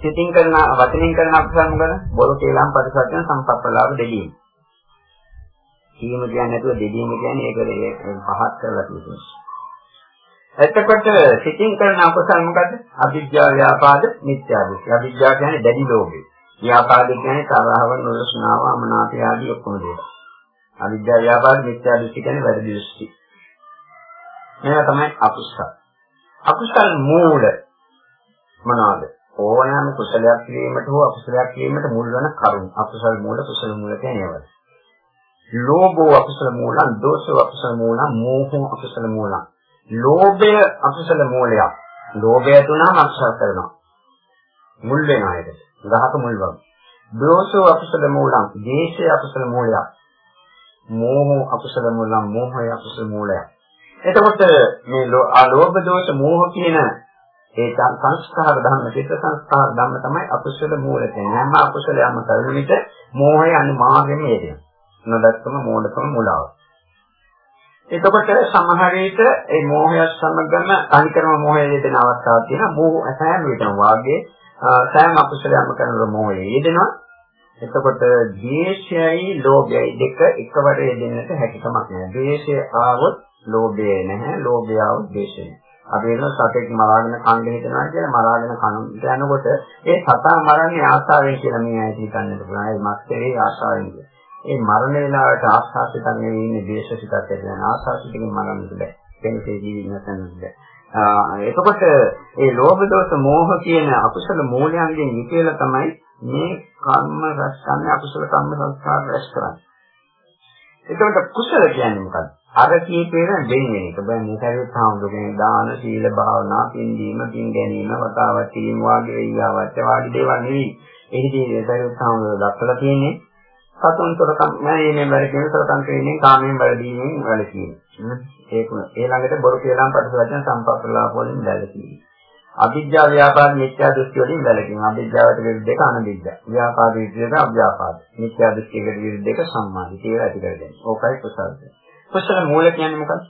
සිතින් කරන වචනින් කරන අකුසල මොකද? බොරු කේලම් පරිසත්‍යන සම්පප්පලාව දෙදීම. කීම කියන්නේ නැතුව දෙදීම කියන්නේ ඒක පහත් කරලා තියෙනවා. එතකොට සිතින් කරන අකුසල මොකද? අවිද්‍යාව ව්‍යාපාද මිත්‍යා දෘෂ්ටි. අවිද්‍යාව කියන්නේ දැඩි ලෝභය. ව්‍යාපාද කියන්නේ තරහව, නුරුස්නාව, අමනාපය ආදී ඔක්කොම දේවල්. අවිද්‍යාව ව්‍යාපාද මිත්‍යා දෘෂ්ටි කියන්නේ වැරදි දෘෂ්ටි. මේවා තමයි අකුසල. අකුසල මූල මොනවාද? ඕනෑම කුසලයක් කිරීමට හෝ අකුසලයක් කිරීමට මුල් වන කරුණු. අකුසල මූල කුසල මූල කියනේවල. ලෝභෝ අකුසල මූලං, දෝෂෝ අකුසල මූලං, මෝහෝ අකුසල මූලං. ලෝභය අකුසල මූලයක්. ලෝභය තුනම අකුසල කරනවා. මුල් වෙනවා ඒකට. ගහක මුල් වගේ. දෝෂෝ අකුසල මූලං, දේශය අකුසල මූලයක්. මෝහෝ අකුසල මූලං, මෝහය අකුසල මූලයක්. එතකොට මේ අලෝභ දෝෂ මෝහ කියන ඒ සංස්කාර ධර්ම, චිත්ත සංස්කාර ධර්ම තමයි අකුසල මූල කියන්නේ. හැම අකුසලයක්ම කරන විට මෝහය අනිවාර්යයෙන්ම එනවා. නොදැක්කම මෝඩකම මුලාව. එතකොට සමහර විට ඒ මෝහය සමගම අනිකරම මෝහය යෙදෙන අවස්ථාවක් තියෙනවා. මෝහ සෑම විටම වාගේ සෑම අකුසලයක්ම කරනකොට මෝහය යෙදෙනවා. එතකොට ද්වේෂයයි ලෝභයයි දෙක එකවර යෙදෙන්නට හැකියාවක් නැහැ. ද්වේෂය ආවොත් ලෝභය නැහැ. ලෝභය ආවොත් ද්වේෂය නැහැ. අපි වෙන සතෙක් මරාගෙන කන්න හිතනවා කියලා මරාගෙන කන යනකොට ඒ සතා මරන්නේ ආශාවෙන් කියලා මේ ඇයි හිතන්නට පුළුවන්. ඒ මස්තරේ ආශාවෙන් කියලා. ඒ මරණ වේලාවට ආස්වාසිත නෙවෙයි ඉන්නේ දේශසිතත් ඇදෙන ආස්වාසිතකින් මරන්න බෑ. කෙනෙකුගේ ජීවිත නැතනද බෑ. එතකොට ඒ ලෝභ දෝෂ මෝහ කියන අකුසල මූලයන්ගෙන් විකේල තමයි මේ කර්ම රැස් කරන්නේ අකුසල කර්ම සංස්කාර රැස් කරන්නේ. එතකොට කුසල කියන්නේ මොකක්ද? අර කීපේ දෙන්නේ එක. බෑ මේ හැරෙත් හාමුදුරනේ දාන සීල භාවනා පින්දීම පින් ගැනීම වතාවත් කිරීම වාගේ වේයාවත් වාගේ දේවල් නෙවෙයි. එහිදී හැරෙත් හාමුදුර දක්වලා තියෙන්නේ සතුන් තොරකම් මේ වැඩ කියන තොරකම් කිරීමෙන් කාමයෙන් වැළදීමෙන් වැළකීම. ඒක ඒ ළඟට බොරු කියලා පරිසවචන සම්පස්සලාප වලින් වැළකීම. අවිද්‍යා ව්‍යාපාද මිත්‍යා දෘෂ්ටි වලින් වැළකීම. අවිද්‍යාවට විරුද්ධ එක අනවිද්‍යා. ව්‍යාපාද විරුද්ධ අව්‍යාපාද. මිත්‍යා දෘෂ්ටියකට විරුද්ධ එක සම්මාදිත ඒවා ඇති කරගන්න. ඕකයි කුසලද. කුසල මූල කියන්නේ මොකක්ද?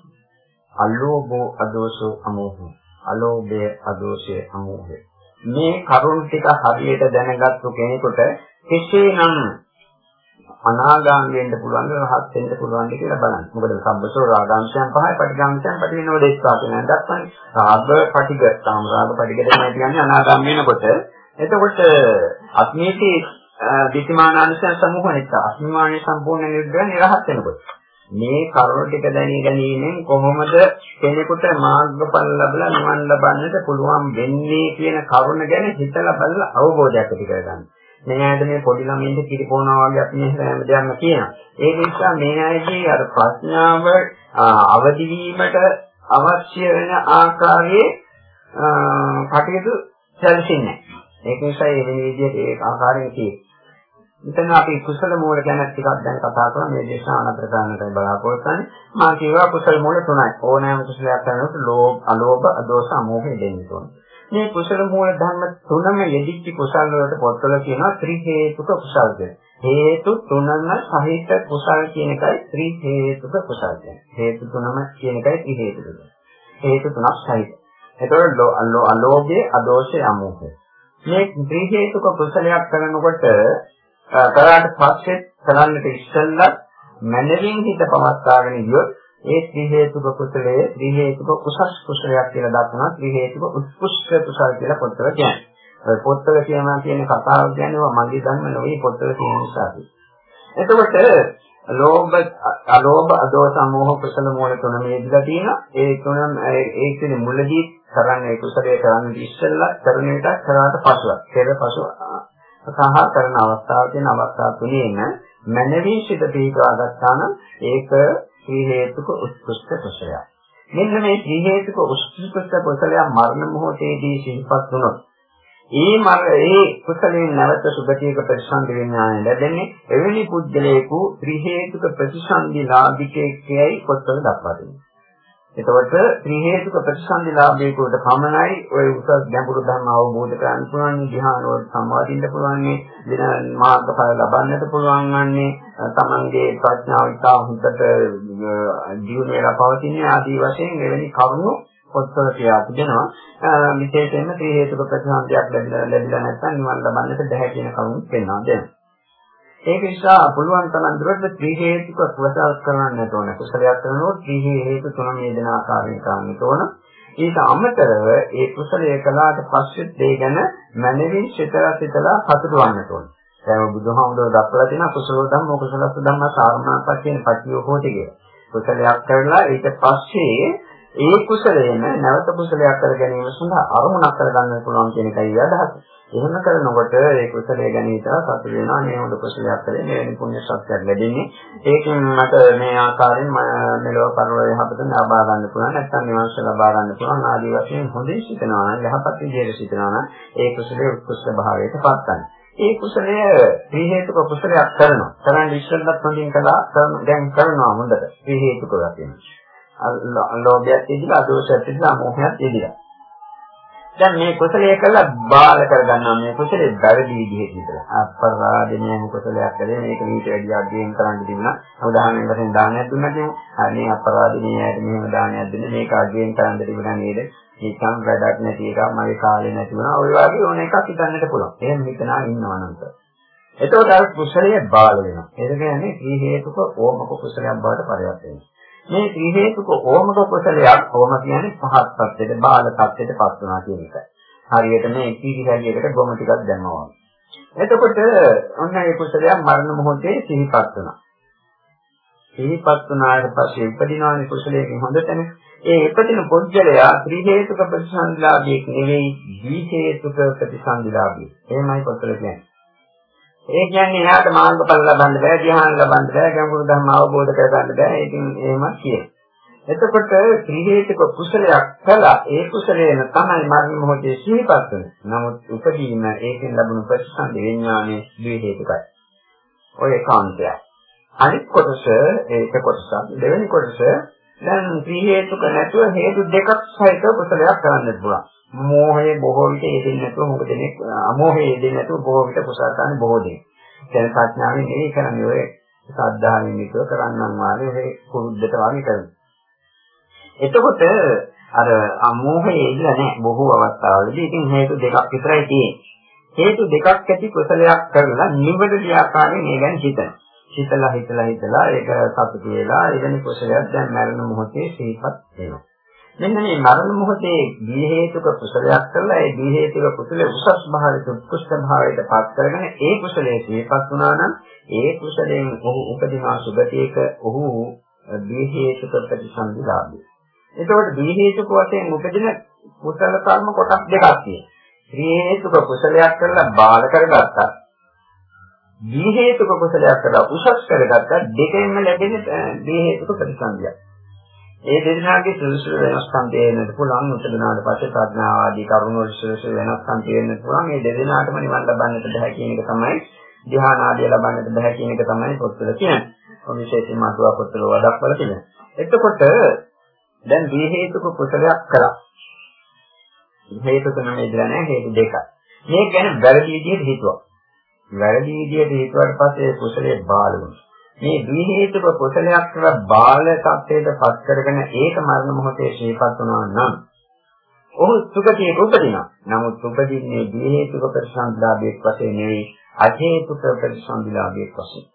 අලෝභෝ අදෝසෝ අමෝහෝ. අලෝභය අදෝෂය අමෝහය. මේ කරුණ ටික හරියට දැනගත්තු කෙනෙකුට කෙසේනම් අනාගාමී වෙන්න පුළුවන්ද රහත් වෙන්න පුළුවන්ද කියලා බලන්න. මොකද සම්බසෝ රාගාංශයන් පහයි පටිඝාංශයන් පටිවිනෝ දෙස්සා කියන දක්වන්නේ. රාග පටිඝ සාම රාග පටිඝ තමයි කියන්නේ අනාගාමී වෙනකොට. එතකොට අත්මේති දිතිමානාංශයන් සමූහනිට අස්මිමානේ සම්පූර්ණ නිර්ග්‍රහ නිරහත් වෙනකොට. මේ කරුණ ටික දැනී ගැනීමෙන් කොහොමද කෙනෙකුට මාර්ගඵල ලැබලා නිවන් ලබන්නට පුළුවන් වෙන්නේ කියන කරුණ ගැන හිතලා බලලා අවබෝධයක් ඇති කරගන්න. මේ ඇයිද මේ පොඩි ළමින්ට කිරිපෝනවා වගේ අපි මේ හැම දෙයක්ම කියනවා. ඒක නිසා මේ ඇයිදී අර ප්‍රඥාව අවදි වීමට අවශ්‍ය වෙන ආකාරයේ කටයුතු සැලසෙන්නේ ඒක නිසා මේ විදිහට ඒ ආකාරයෙන් තියෙන්නේ. මෙතන අපි කුසල මූල ගැන ටිකක් දැන් කතා කරමු මේ දේශනා අනතර ගන්නට බලාපොරොත්තු වෙන්නේ. මා කියවා කුසල මූල තුනයි. ඕනෑම කුසලයක් කරනකොට ලෝභ, අලෝභ, අදෝස, අමෝහ දෙන්නේ තුනයි. මේ කුසල මූල ධර්ම තුනම යෙදිච්ච කුසල් වලට පොත්වල කියනවා ත්‍රි හේතුක කුසල් කියලා. හේතු තුනම සහිත කුසල් කියන එකයි ත්‍රි හේතුක කුසල් කියන්නේ. හේතු තුනම කියන එකයි ත්‍රි හේතුක. හේතු තුනක් සහිත. එතකොට අලෝභය, අදෝෂය, අමෝහය. මේ ත්‍රි හේතුක කුසලයක් කරනකොට කරාට පස්සේ කරන්නට ඉස්සෙල්ලා මනරින් හිත පවත්වාගෙන ගියොත් ඒ ත්‍රි හේතුක කුසලයේ ත්‍රි හේතුක උසස් කුසලයක් කියලා දක්වනවා ත්‍රි හේතුක උත්කෘෂ්ඨ කුසල කියලා පොතේ කියන්නේ. ඔය පොතේ කියනවා කියන කතාව කියන්නේ මගේ ධර්ම නෙවෙයි පොතේ තියෙන නිසා. එතකොට ලෝභ අලෝභ අදෝස සමෝහ කුසල මූල තුන මේදිලා තියෙනවා. ඒ තුන ඒ කියන්නේ මුලදී කරන්නේ කුසලයේ කරන්නේ ඉස්සෙල්ලා කරන විට කරාට පසුව. පෙර පසුව සහ කරන අවස්ථාව කියන අවස්ථා තුනේම මනවින් සිට පිටවා ගත්තා නම් ඒක ත්‍රි හේතුක උත්කෘෂ්ඨ කුසලයක්. මෙන්න මේ ත්‍රි හේතුක උත්කෘෂ්ඨ කුසලයක් මරණ මොහොතේදී සිහිපත් වුණොත් ඒ මර ඒ කුසලයෙන් නැවත සුගතියක ප්‍රතිසන්දි විඥානය ලැබෙන්නේ එවැනි පුද්ගලයෙකු ත්‍රි හේතුක ප්‍රතිසන්දි ලාභිකයෙක්යි කොටල දක්වා දෙන්නේ. එතකොට ත්‍රි හේතුක ප්‍රතිසන්දි ලාභයකට පමණයි ওই උසස් ගැඹුරු ධර්ම අවබෝධ කරගන්න පුළුවන් ධ්‍යාන වල සම්වාදින්න පුළුවන් දින මාර්ගඵල ලබන්නට පුළුවන් වන්නේ තමන්ගේ ප්‍රඥාව ඉතා හොඳට ජීවන වේලා පවතින ආදී වශයෙන් එවැනි කරුණු පොත්වල කියලා තිබෙනවා විශේෂයෙන්ම ත්‍රි හේතුක ප්‍රතිසන්දියක් ලැබිලා ලැබිලා නැත්නම් නිවන් ලබන්නට බැහැ කියන කරුණු පෙන්වා දෙනවා ඒක නිසා පුළුවන් තරම් දුරට ත්‍රි හේතුක කුසල කරන්නට ඕන. කුසලයක් කරනකොට ත්‍රි හේතු තුන මේදෙන ආකාරයෙන් කරන්නට ඕන. ඊට අමතරව ඒ කුසලයේ කළාට පස්සෙත් ඒ ගැන මනරින් සිතලා සිතලා හසුරවන්නට ඕන. දැන් බුදුහාමුදුරුවෝ දක්වලා තියෙන කුසල ධම්ම කුසලස්ස ධම්ම සාරණාපත් කියන පටියෝ හොටි කියලා. කුසලයක් කරලා ඊට පස්සේ ඒ කුසලයෙන් නැවත කුසලයක් කර ගැනීම සඳහා අරමුණක් කරගන්න පුළුවන් කියන එකයි අදහස. එහෙම කරනකොට ඒ කුසලයේ ගැනීමට සතුට වෙනවා මේ හොඳ කුසලයක් කරේ මේ පුණ්‍ය ශක්තියක් ලැබෙන්නේ. ඒකෙන් මට මේ ආකාරයෙන් මෙලොව පරලොව යහපත ලබා ගන්න පුළුවන් නැත්නම් නිවන්ස ලබා ගන්න පුළුවන් ආදී වශයෙන් හොඳින් සිතනවා නම් යහපත් විදිහට සිතනවා නම් ඒ කුසලයේ උත්කෘෂ්ඨ භාවයට පත් ගන්නවා. ඒ කුසලය ත්‍රි හේතුක කුසලයක් කරනවා. කරන් ඉස්සෙල්ලත් හොඳින් කළා දැන් කරනවා හොඳට. ත්‍රි හේතුක වශයෙන්. ලෝභයත් ඉදිලා, දෝෂයත් ඉදිලා, මොහයත් ඉදිලා. දැන් මේ කුසලයේ කළා බාල කරගන්නවා මේ කුසලේ වැරදි විදිහට විතර. අපරාධනේ කුසලයක් කළේ මේක මීට වැඩි අධ්‍යයන කරන්න තිබුණා. උදාහරණයක් වශයෙන් දානයක් දුන්නා කියමු. අනේ අපරාධනේ ඇයට මෙහෙම දානයක් දෙන්නේ මේක අධ්‍යයන කරන්න තිබුණා නේද? නිකන් වැඩක් නැති එකක් මගේ කාලේ නැති වුණා. ඔය වගේ ඕන එකක් හිතන්නට පුළුවන්. එහෙම හිතනා ඉන්නවා නම්. එතකොට අර කුසලයේ බාල වෙනවා. ඒක කියන්නේ ත්‍රි හේතුක ඕමක කුසලයක් බවට පරිවර්තනය වෙනවා. මේ ත්‍රි හේතුක ඕමක කුසලයක් ඕම කියන්නේ පහත් පැත්තේ බාල පැත්තේ පස් වෙනවා කියන එකයි. හරියට මේ කීටි හැලියකට ගොම ටිකක් දැම්මා වගේ. එතකොට ඔන්න ඒ කුසලයක් මරණ මොහොතේ සිහිපත් වෙනවා. සිහිපත් වුණාට පස්සේ උපදිනවානේ කුසලයේ හොඳටනේ. ඒ ඉපදින පුද්ගලයා ත්‍රි හේතුක ප්‍රතිසන්දිලාභියෙක් නෙවෙයි ද්වි හේතුක ප්‍රතිසන්දිලාභියෙක්. එහෙමයි පොතල කියන්නේ. ඒ කියන්නේ එයාට මාර්ගඵල ලබන්න බෑ, ධ්‍යාන ලබන්න බෑ, ගැඹුරු ධර්ම අවබෝධ කරගන්න බෑ. ඉතින් එහෙම කියේ. එතකොට ත්‍රි හේතුක කුසලයක් කළා. ඒ කුසලයෙන් තමයි මරණ මොහොතේ සිහිපත් වෙන්නේ. නමුත් උපදීන ඒකෙන් ලැබුණු ප්‍රතිසන්දි විඥානයේ ද්වි හේතුකයි. ඔය කාන්තය. අනිත් කොටස ඒක කොටසක්. දෙවෙනි කොටස දැන් ත්‍රි හේතුක නැතුව හේතු දෙකක් සහිත කුසලයක් කරන්න පුළුවන්. මෝහයේ බොහෝ විට යෙදෙන්නේ නැතුව මොකද දෙන්නේ? අමෝහයේ යෙදෙන්නේ නැතුව බොහෝ විට කුසල කරන්නේ බොහෝ දෙනෙක්. දැන් ප්‍රඥාවෙන් නෙවෙයි කරන්නේ ඔය සද්ධාවෙන් විතර කරන්නම් වාගේ ඔය කුරුද්දට වගේ කරනවා. එතකොට අර අමෝහයේ ඉඳලා නැහැ බොහෝ අවස්ථාවලදී. ඉතින් හේතු දෙකක් විතරයි තියෙන්නේ. හේතු දෙකක් ඇති කුසලයක් කරලා නිවැරදි ආකාරයෙන් මේ ගැන හිතනවා. හිතලා හිතලා හිතලා ඒක සතුටු වෙලා එවැනි කුසලයක් දැන් මරණ මොහොතේ සිහිපත් වෙනවා. මෙන්න මේ මරණ මොහොතේ දී හේතුක කුසලයක් කරලා ඒ දී හේතුක කුසලයේ උසස් භාවයට උත්කෘෂ්ඨ භාවයට පත් කරගෙන ඒ කුසලයේ සිහිපත් වුණා නම් ඒ කුසලයෙන් ඔහු උපදිනා සුගතියක ඔහු දී හේතුක ප්‍රතිසන්දිලාභයි. එතකොට දී හේතුක වශයෙන් උපදින කුසල කර්ම කොටස් දෙකක් තියෙනවා. දී හේතුක කුසලයක් කරලා බාල කරගත්තා දී හේතුක කුසලයක් කළා උසස් කරගත්තා දෙකෙන්ම ලැබෙන දී හේතුක ප්‍රතිසන්දියක්. ඒ දෙදෙනාගේ සුදුසු වෙනස්කම් දෙන්නට පුළුවන් උත්තරනාට පස්සේ ප්‍රඥාව ආදී කරුණු වල සුදුසු වෙනස්කම් දෙන්නට පුළුවන්. මේ දෙදෙනාටම නිවන් ලබන්නට බෑ කියන එක තමයි ධ්‍යාන ආදී ලබන්නට බෑ කියන එක තමයි පොත්වල කියන්නේ. ඔය විශේෂයෙන්ම අතුවා පොත්වල වදක්වල තියෙනවා. එතකොට දැන් දී හේතුක කුසලයක් කළා. හේතුක නෙමෙයි දන්නේ හේතු දෙකක්. මේක ගැන වැරදි විදිහට හිතුවා. වැරදි විදියට හිතුවට පස්සේ කුසලයේ බාල වුණා. මේ ද්වි හේතුක කුසලයක් කරලා බාල තත්ත්වයට පත් කරගෙන ඒක මරණ මොහොතේ ශීපත් වුණා නම් ඔහු සුගතියේ උපදිනවා. නමුත් උපදින්නේ ද්වි හේතුක ප්‍රතිසන්දිලාභයක් වශයෙන් නෙවෙයි අහේතුක ප්‍රතිසන්දිලාභයක් වශයෙන්.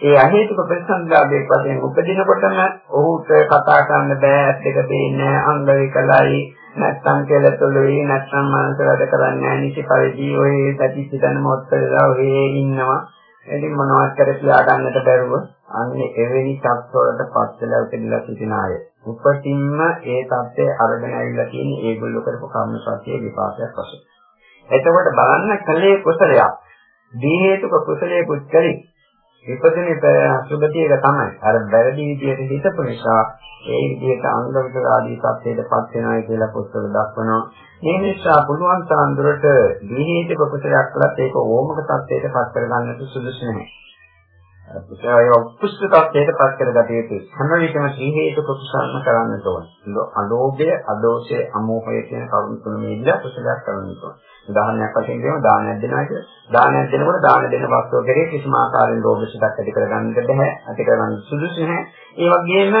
ඒ අහේතුක ප්‍රතිසන්දිලාභයක් වශයෙන් උපදිනකොටම ඔහුට කතා කරන්න බෑ, ඇස් දෙක පේන්නේ අංග විකලයි, නැත්තම් කෙලතුළුයි නැත්තම් මනස වැඩ කරන්නේ නැහැ නිසි පරිදි ඔය සැටි සිතන මොහොතේලා ඔය ඉන්නවා. ඉතින් මොනවද කර කියා ගන්නට බැරුව අන්නේ එවැනි තත්ත්වවලට පත් වෙලා උපදිලා සිටින අය. උපතින්ම ඒ தත්ත්වය අරගෙන ඇවිල්ලා තියෙන ඒගොල්ලෝ කරපු කර්ම සත්‍යයේ විපාකයක් වශයෙන්. එතකොට බලන්න කලේ කුසලයක්. දී හේතුක කුසලයේ කුච්චලි ඉපදෙන සුගතියක තමයි අර වැරදි විදියට හිතපු නිසා ඒ විදිහට අංග විකල ආදී සත්‍යයටපත් වෙනවා කියලා පොත්වල දක්වනවා. මේ නිසා පුළුවන් තරම් දුරට දීහේත ප්‍රකෘතියක් කළත් ඒක ඕමක සත්‍යයටපත් කරගන්නට සුදුසු නැහැ. ඒ උපුෂ්ඨ තත්ත්වයටපත් කරගත යුතුයි. හැම විටම දීහේත ප්‍රකෘතිසල්ම කරන්නට ඕන. අලෝභය, අදෝෂය, අමෝහය කියන කරුණු තුන මිදලා කුසලයක් කරන්නට ඕන. උදාහරණයක් වශයෙන් කියමු දානයක් දෙනවා කියලා. දානයක් දෙනකොට දාන දෙන වස්තුව කෙරේ කිසිම ආකාරයෙන් ලෝභ සිතක් ඇති කරගන්නට බෑ. ඇති කරගන්න සුදුසු නැහැ. ඒ වගේම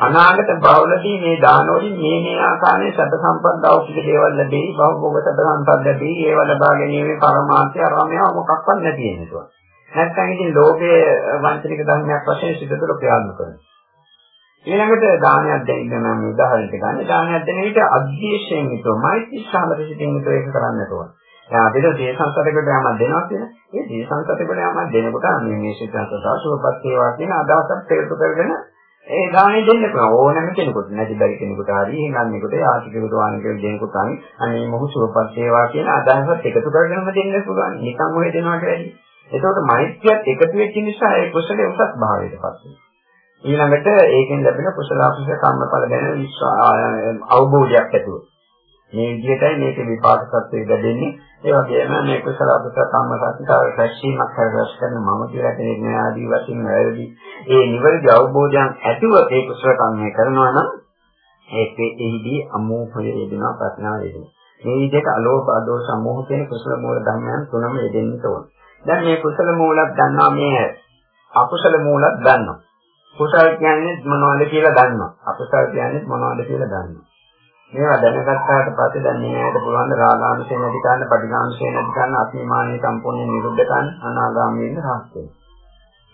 අනාගත භවවලදී මේ දානවලින් මේ මේ ආකාරයේ සබ්බ සම්පත් දෞකික දේවල් ලැබෙයි. භවභෝග සබ්බ සම්පත් ලැබෙයි. ඒව ලබා ගැනීමේ පරමාර්ථය අරමයා මොකක්වත් නැති වෙනවා. නැත්නම් ඉතින් ලෝභයේ වංචනික ධර්මයක් වශයෙන් සිත තුළ ක්‍රියාත්මක කරනවා. ඊළඟට දානයක් දෙන්න නම් උදාහරණයක් ගන්න. දානයක් දෙන විට අධ්‍යක්ෂයෙන් හිතුව මෛත්‍රී සාමර සිටින් හිතුව ඒක කරන්නට ඕන. දැන් අපිට දේ සංසතයකට යමක් දෙනවා කියන. ඒ දේ සංසතයකට යමක් දෙනකොට මේ මේ සිතාසතාව සුවපත් වේවා කියන අදහසක් තේරුම් කරගෙන ඒ දාණය දෙන්න පුළුවන් ඕනෑම කෙනෙකුට නැති බැරි කෙනෙකුට හරි හිඟන්නේකට ආශිකේකට වානිකෙට දෙනකොට අනේ මොහු සුවපත් වේවා කියන අදහසත් එකතු කරගෙනම දෙන්න පුළුවන් නිකන් ඔය දෙනවට වැඩි. ඒකෝට මෛත්‍රියත් එකතු වෙච්ච නිසා ඒ කුසලයේ උසස් භාවයටපත් වෙනවා. ඊළඟට ඒකෙන් ලැබෙන කුසල අකුසල කර්මඵල ගැන අවබෝධයක් ඇතුව. මේ විදිහටයි මේක විපාක සත්‍යය දෙන්නේ. ඒ වගේම මේ කුසල අකුසල කම්ම සත්‍යතාව රැස්වීමක් කරගස් කරන මම කියලා කෙනෙක් නෑ ආදී වශයෙන් වැරදි. ඒ නිවැරදි අවබෝධයන් ඇතුව ඒ කුසල කර්මය කරනවා නම් ඒකේ එහිදී අමෝහය යෙදෙනවා ප්‍රඥාව යෙදෙනවා. මේ විදිහට අලෝභ අදෝස සමෝහ කියන කුසල මූල ධර්මයන් තුනම යෙදෙන්න ඕන. දැන් මේ කුසල මූලක් ගන්නවා මේ අකුසල මූලක් ගන්නවා. කුසල කියන්නේ මොනවද කියලා දන්නවා. අකුසල කියන්නේ මොනවද කියලා දන්නවා. මේවා දැනගත්තාට පස්සේ දැන් මේ ඇයිද පුළුවන් රාගාංශය නැති කරන්න, පටිඝාංශය නැති කරන්න, අසීමානිය සම්පූර්ණයෙන් නිරුද්ධ කරන්න, අනාගාමී වෙන්න රහස් වෙන්න.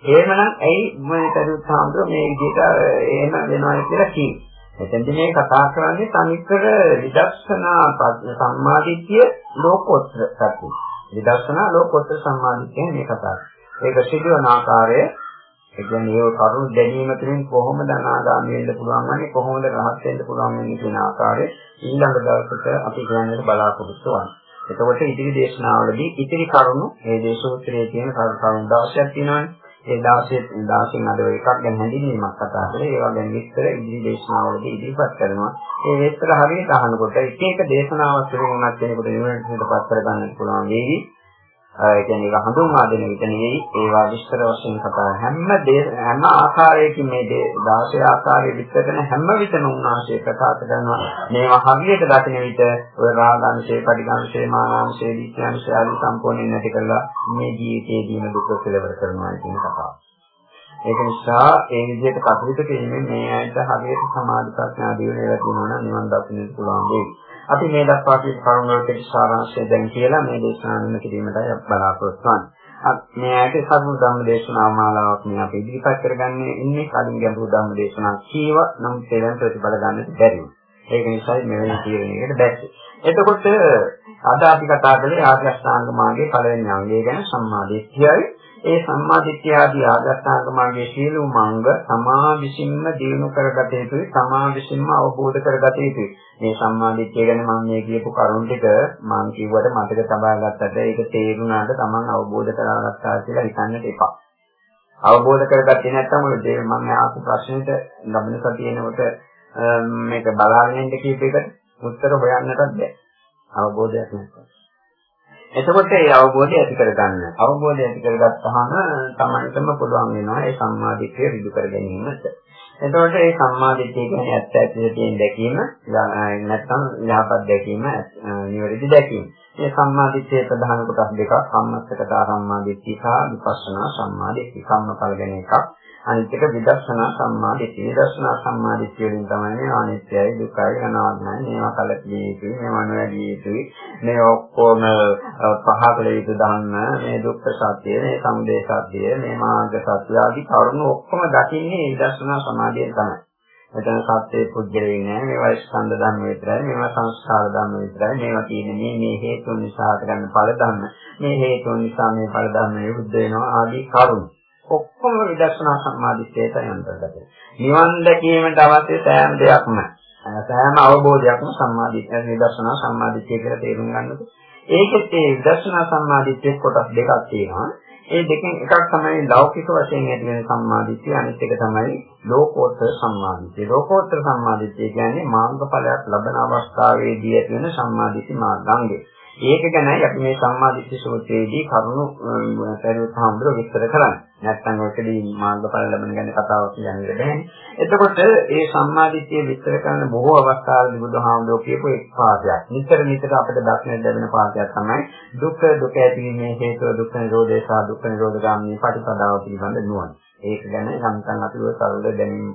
එහෙමනම් ඇයි මේ කරුත් සාන්ද්‍ර මේ විදිහට එහෙම වෙනවා කියලා කියන්නේ. එතෙන්දි මේ කතා කරන්නේ තනිකර විදර්ශනා සම්මාදිට්ඨිය ලෝකෝත්තර සත්‍ය. විදර්ශනා ලෝකෝත්තර සම්මාදිට්ඨිය මේ කතාව. ඒක සිදුවන ආකාරය ඒ කියන්නේ ඒ කරුණු දැනීම තුළින් කොහොමද අනාගාමී වෙන්න පුළුවන් වන්නේ කොහොමද රහත් වෙන්න පුළුවන් වෙන්නේ කියන ආකාරය ඊළඟ දවසට අපි කියන්නට බලාපොරොත්තු වෙනවා. එතකොට ඉදිරි දේශනාවලදී ඉතිරි කරුණු මේ දේශෝත්‍රයේ තියෙන කරුණු 16ක් තියෙනවානේ. ඒ 16 16න් අද එකක් ගැන හැඳින්වීමක් කතා කරේ. ඒවා ගැන විස්තර ඉදිරි දේශනාවලදී ඉදිරිපත් කරනවා. ඒ විස්තර හරියට අහනකොට එක එක දේශනාවක් තුළින් උනත් කෙනෙකුට නිවනටපත් කරගන්න පුළුවන් වේවි. ඒ කියන්නේ ඒක හඳුන්වා දෙන විට නෙවෙයි ඒවා විස්තර වශයෙන් කතා හැම හැම ආකාරයකින් මේ 16 ආකාරයේ විස්තර කරන හැම විටම උන්වහන්සේ ප්‍රකාශ කරනවා මේවා හරියට දකින විට ඔය රාගාංශේ පටිඝාංශේ මානාංශේ දීත්‍යාංශේ ආදී සම්පූර්ණයෙන් නැති කරලා මේ ජීවිතයේදීම දුක කෙලවර කරනවා කියන කතාව. ඒක නිසා ඒ විදිහට කටයුතු කිරීමෙන් මේ ඇයිට හරියට සමාධි ප්‍රඥා දියුණු වෙලා තියෙනවා නම් නිවන් දකින්න පුළුවන් වෙයි. අපි මේ දක්වා කියන කරුණ වලට සාරාංශය දැන් කියලා මේ දේශනාවෙන් කිරීමටයි බලාපොරොත්තු වෙන්නේ. මේ ඇයිට සම්මු ධම්ම දේශනා මාලාවක් මේ අපි ඉදිරිපත් කරගන්නේ ඉන්නේ කලින් ගැඹුරු ධම්ම දේශනා කීව නම් තේරෙන ප්‍රතිඵල ගන්නට බැරි ඒක නිසා මෙවැනි තීරණයකට දැක්කේ. එතකොට අද අපි කතා කළේ ආර්ය අෂ්ටාංග මාර්ගයේ පළවෙනි අංගය ගැන සම්මාදිට්ඨියයි. ඒ සම්මාදිට්ඨිය ආදී ආගස්ථාංග මාර්ගයේ සීලු මංග සමා විසින්ම දිනු කරගත යුතුයි සමා විසින්ම අවබෝධ කරගත යුතුයි. මේ සම්මාදිට්ඨිය ගැන මම මේ කියපු කරුණ ටික මම කිව්වට මතක තබා ගත්තට ඒක තේරුණාට Taman අවබෝධ කරගත්තා කියලා හිතන්නට එපා. අවබෝධ කරගත්තේ නැත්නම් ඔය දේ මම ආපු ප්‍රශ්නෙට ලබන සතියේනකොට මේක බලාගෙන ඉන්න කීප එකට උත්තර හොයන්නටත් බැහැ. අවබෝධයක් නැත්නම් එතකොට ඒ අවබෝධය ඇති කරගන්න. අවබෝධය ඇති කරගත්තාම තමන්ටම පුළුවන් වෙනවා ඒ සම්මාදිට්ඨිය ඍජු කර ගැනීමට. එතකොට ඒ සම්මාදිට්ඨිය කියන්නේ ඇත්ත ඇත්තට තියෙන දැකීම නැත්නම් යහපත් දැකීම නිවැරදි දැකීම. මේ සම්මාදිට්ඨියේ ප්‍රධාන කොටස් දෙකක් සම්මස්සකත සම්මාදිට්ඨිය සහ විපස්සනා සම්මාදිට්ඨිය. කම්මඵල ගැන එකක්. අනිත් එක විදර්ශනා සම්මාදිට්ඨිය. විදර්ශනා සම්මාදිට්ඨිය වලින් තමයි මේ අනිත්‍යයි දුකයි අනාත්මයි. මේවා කලකිය යුතුයි මේවා නොවැඩිය යුතුයි. මේ ඔක්කොම පහකල යුතු ධර්ම මේ දුක්ඛ සත්‍ය මේ සමුදය සත්‍ය මේ මාර්ග සත්‍ය ආදී කරුණු ඔක්කොම දකින්නේ විදර්ශනා සමාධියෙන් තමයි. එතන සත්‍යයේ පුද්ගලෙ නෑ මේවා ස්කන්ධ ධර්ම විතරයි මේවා සංස්කාර ධර්ම විතරයි. මේවා කියන්නේ මේ හේතුන් නිසා හටගන්න ඵල ධර්ම. මේ හේතුන් නිසා මේ ඵල ධර්ම නිරුද්ධ වෙනවා ආදී කරුණු. ඔක්කොම විදර්ශනා සම්මාදිට්ඨියට අන්තර්ගතයි. නිවන් දැකීමට අවශ්‍ය සෑම දෙයක්ම සෑම අවබෝධයක්ම සම්මාදිට්ඨිය විදර්ශනා සම්මාදිට්ඨිය කියලා තේරුම් ගන්නකොට ඒකෙත් ඒ විදර්ශනා සම්මාදිට්ඨිය කොටස් දෙකක් තියෙනවා. ඒ දෙකෙන් එකක් තමයි ලෞකික වශයෙන් ඇති වෙන සම්මාදිට්ඨිය අනිත් එක තමයි ලෝකෝත්තර සම්මාදිට්ඨිය. ලෝකෝත්තර සම්මාදිට්ඨිය කියන්නේ මාර්ගඵලයක් ලබන අවස්ථාවේදී ඇති වෙන සම්මාදිට්ඨි මාර්ගාංගය. ඒක ගැනයි අපි මේ සම්මාදිට්ඨි සූත්‍රයේදී කරුණු පරිවර්ත හඳුර විස්තර කරන්නේ. නැත්නම් ඔකදී මාර්ගඵල ලැබෙන ගැන කතාවක් කියන්න බැහැ. එතකොට මේ සම්මාදිට්ඨිය විස්තර කරන බොහෝ අවස්ථාවලදී බුදුහාමුදුරුවෝ කියපු එක් පාඩයක්. නිතර නිතර අපිට දක්නට ලැබෙන පාඩයක් තමයි දුක්ඛ දුක ඇතිවීමේ හේතුව දුක්ඛ නිරෝධය සහ දුක්ඛ නිරෝධ ගාමී ප්‍රතිපදාව පිළිබඳ නුවණ. ඒක ගැන සම්සන් අපි ඔය සරල දැනීම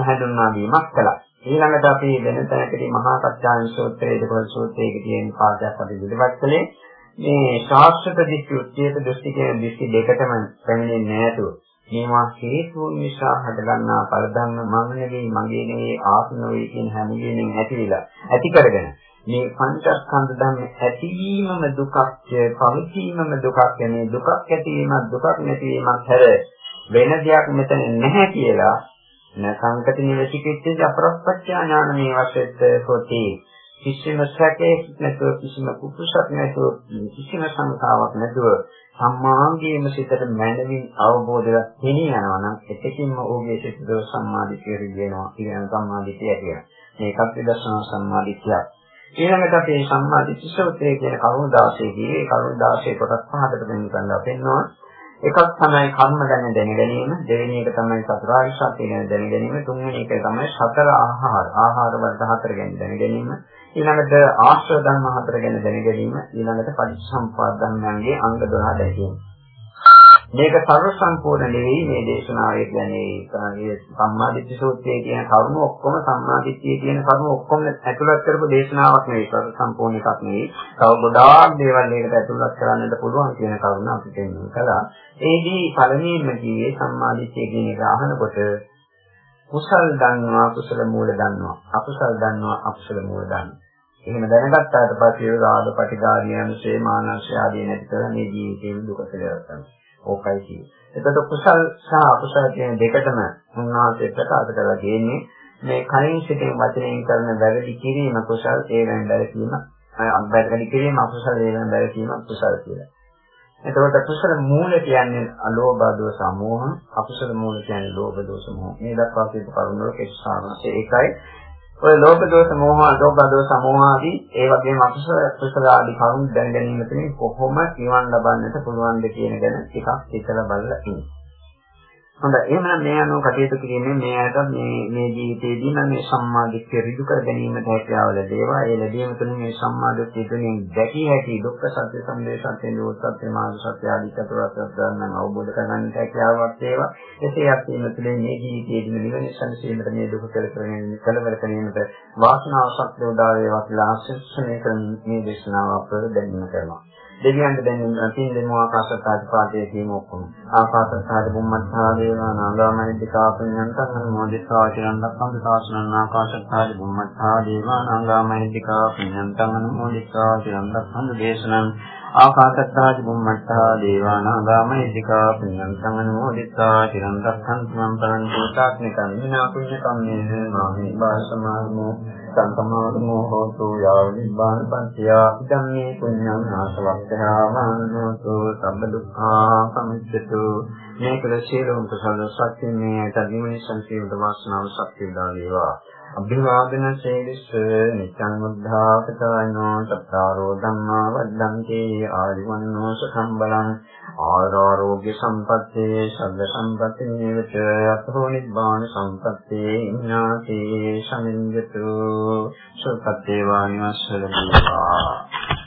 හඳුන්වා දීමක් කළා. ඊළඟට අපි වෙන තැනකදී මහා සත්‍යායන සූත්‍රයේ දෙකවල සූත්‍රයේ තියෙන පාඩයක් අපි ඉදිරිපත් කළේ මේ ශාස්ත්‍ර දෘෂ්ටි උච්චේත දෘෂ්ටි කියන දෘෂ්ටි දෙකටම පැමිණෙන්නේ නැතුව මේවා හේතු නිසා හටගන්නා පළදන්න මම නෙවෙයි මගේ නෙවෙයි ආත්ම නෙවෙයි කියන හැම දෙයකින් ඇතිවිලා ඇති කරගෙන මේ පංචස්කන්ධ ධර්ම ඇතිවීමම දුකක් පවතිීමම දුකක් කියන්නේ දුකක් ඇතිවීමක් දුකක් නැතිවීමක් හැර වෙන දෙයක් මෙතන නැහැ කියලා නසංකති නිවසිකෙච්ච අපරප්පච්චා ඥාන මේ වශයෙන්ත හොති කිසිම සැකයක් නැතුව කිසිම කුකුසක් නැතුව කිසිම සංකාවක් නැතුව සම්මාංගයේම සිතට මනමින් අවබෝධයක් හිණි යනවා නම් එතකින්ම ඔහුගේ සිතද සම්මාදිටිය රිදෙනවා කියන සම්මාදිටිය කියලා. මේකත් විදර්ශනා සම්මාදිටියක්. ඊළඟට අපි සම්මාදිට්ඨි සෝතේ කියන කරුණු 16 දී කරුණු 16 කොටස් පහකට වෙන් කරලා පෙන්වනවා. එකක් තමයි කර්ම ගැන දැන ගැනීම දෙවෙනි එක තමයි චතුරාර්ය සත්‍ය ගැන දැන ගැනීම තුන්වෙනි එක තමයි සතර ආහාර ආහාර වර්ග හතර ගැන දැන ගැනීම ඊළඟට ආශ්‍රව ධර්ම හතර ගැන දැන ගැනීම ඊළඟට පටිච්චසමුප්පාද ධර්මයන්ගේ අංග 12 දැකීම. මේක සර්ව සම්පූර්ණ නෙවෙයි මේ දේශනාවේ කියන්නේ සම්මාදිට්ඨි සූත්‍රයේ කියන කරුණු ඔක්කොම සම්මාදිට්ඨිය කියන කරුණු ඔක්කොම ඇතුළත් කරපු දේශනාවක් නෙවෙයි සර්ව සම්පූර්ණ එකක් නෙවෙයි. තව ගොඩාක් දේවල් මේකට ඇතුළත් කරන්නට පුළුවන් කියන කරුණ අපිට එන්නේ කළා. ඒදී පළමුවෙන්ම කියේ සම්මාදිට්ඨිය කියන එක අහනකොට කුසල් දන්නවා කුසල මූල දන්නවා අකුසල් දන්නවා අකුසල මූල දන්නවා. එහෙම දැනගත්තාට පස්සේ රාග පටිඝාරිය අනුසේ මානසය ආදී නැති කර මේ ජීවිතේ දුක කියලා ගන්නවා. ඕකයි කියන්නේ. එතකොට කුසල් සහ අකුසල් කියන දෙකටම උන්වහන්සේ ප්‍රකාශ කරලා තියෙන්නේ මේ කයින් සිටින වචනයෙන් කරන වැරදි කිරීම කුසල් ඒ වෙන බැලීම අබ්බැටි කිරීම අකුසල ඒ වෙන බැලීම කුසල් කියලා. එතකොට කුසල මූල කියන්නේ අලෝභ දෝස සමෝහ අකුසල මූල කියන්නේ ලෝභ දෝස මොහ. මේ දක්වා කියපු කරුණවල කෙස්සාරණසේ ඒකයි ඔය ලෝභ දෝෂ මෝහ අදෝභ දෝෂ සමෝහ ආදී ඒ වගේම අකුසල කුසල ආදී කරුණු දැන ගැනීම තුළින් කොහොම නිවන් ලබන්නට පුළුවන්ද කියන ගැන ටිකක් හිතලා බලලා ඉන්න. හොඳයි එහෙනම් මේ අනුව කටයුතු කිරීමෙන් මේ අයට මේ මේ ජීවිතයේදී නම් මේ සම්මාදිට්ඨිය ඍජු කර ගැනීමට හැකියාව ලැබේවා. ඒ ලැබීම තුළින් මේ සම්මාදිට්ඨිය තුළින් දැකිය හැකි දුක්ඛ සත්‍ය සම්දේශ සත්‍ය නිරෝධ සත්‍ය මාර්ග සත්‍ය ආදී චතුරාර්ය සත්‍ය ධර්ම අවබෝධ කරගන්නට හැකියාවක් වේවා. එසේ අපේ තුළින් මේ ජීවිතයේදී නිවන සංසීමට මේ දුක කෙලවරගෙන කලවර කිරීමට වාසනාව සත්‍ය උදා වේවා කියලා ආශිර්වාද කරන මේ දේශනාව අප දැනීම කරනවා. දෙවියන්ට දැන් තින් දෙමු ආකාශත්තාද පාදයේ තියෙන ඔක්කොම. ආකාශත්තාද බුම්මත්තා දේවා නාගාමනිතිකා පුඤ්ඤන්තං අනුමෝදිතා චිරන් දක්ඛන්ත සාසනං ආකාශත්තාද බුම්මත්තා දේවා නාගාමනිතිකා පුඤ්ඤන්තං අනුමෝදිතා චිරන් දක්ඛන්ත දේශනං ආකාශත්තාද බුම්මත්තා දේවා නාගාමනිතිකා පුඤ්ඤන්තං අනුමෝදිතා චිරන් දක්ඛන්ත මම් පරන්තු තාක්නිකං විනා පුඤ්ඤ කම්මේන මාහි බාසමානෝ සංකමාරමෝ හෝතු යාව නිබ්බාන පත්‍ය ධම්මේ පුඤ්ඤං ආසවක්ඛයා මනෝතු සම්බ දුක්ඛා සමිච්ඡතු. මේ කළ සියලුම කුසල සත්‍ය මේ තදිමේ සංකේත වාසනාව සත්‍ය දාලේවා අභිවාදන සේවිස නිච්ඡං මුද්ධාපතායනෝ සත්තාරෝ ධම්මා වද්දන්ති ආරිවන්නෝ සම්බලං ආරෝග්‍ය සම්පත්තේ සබ්බ සම්පatti නේවච අතෝ නිබ්බාන සම්පත්තේ ඉන්නාති සමින්දතු සුපත්තේ වානිවස්සල දීවා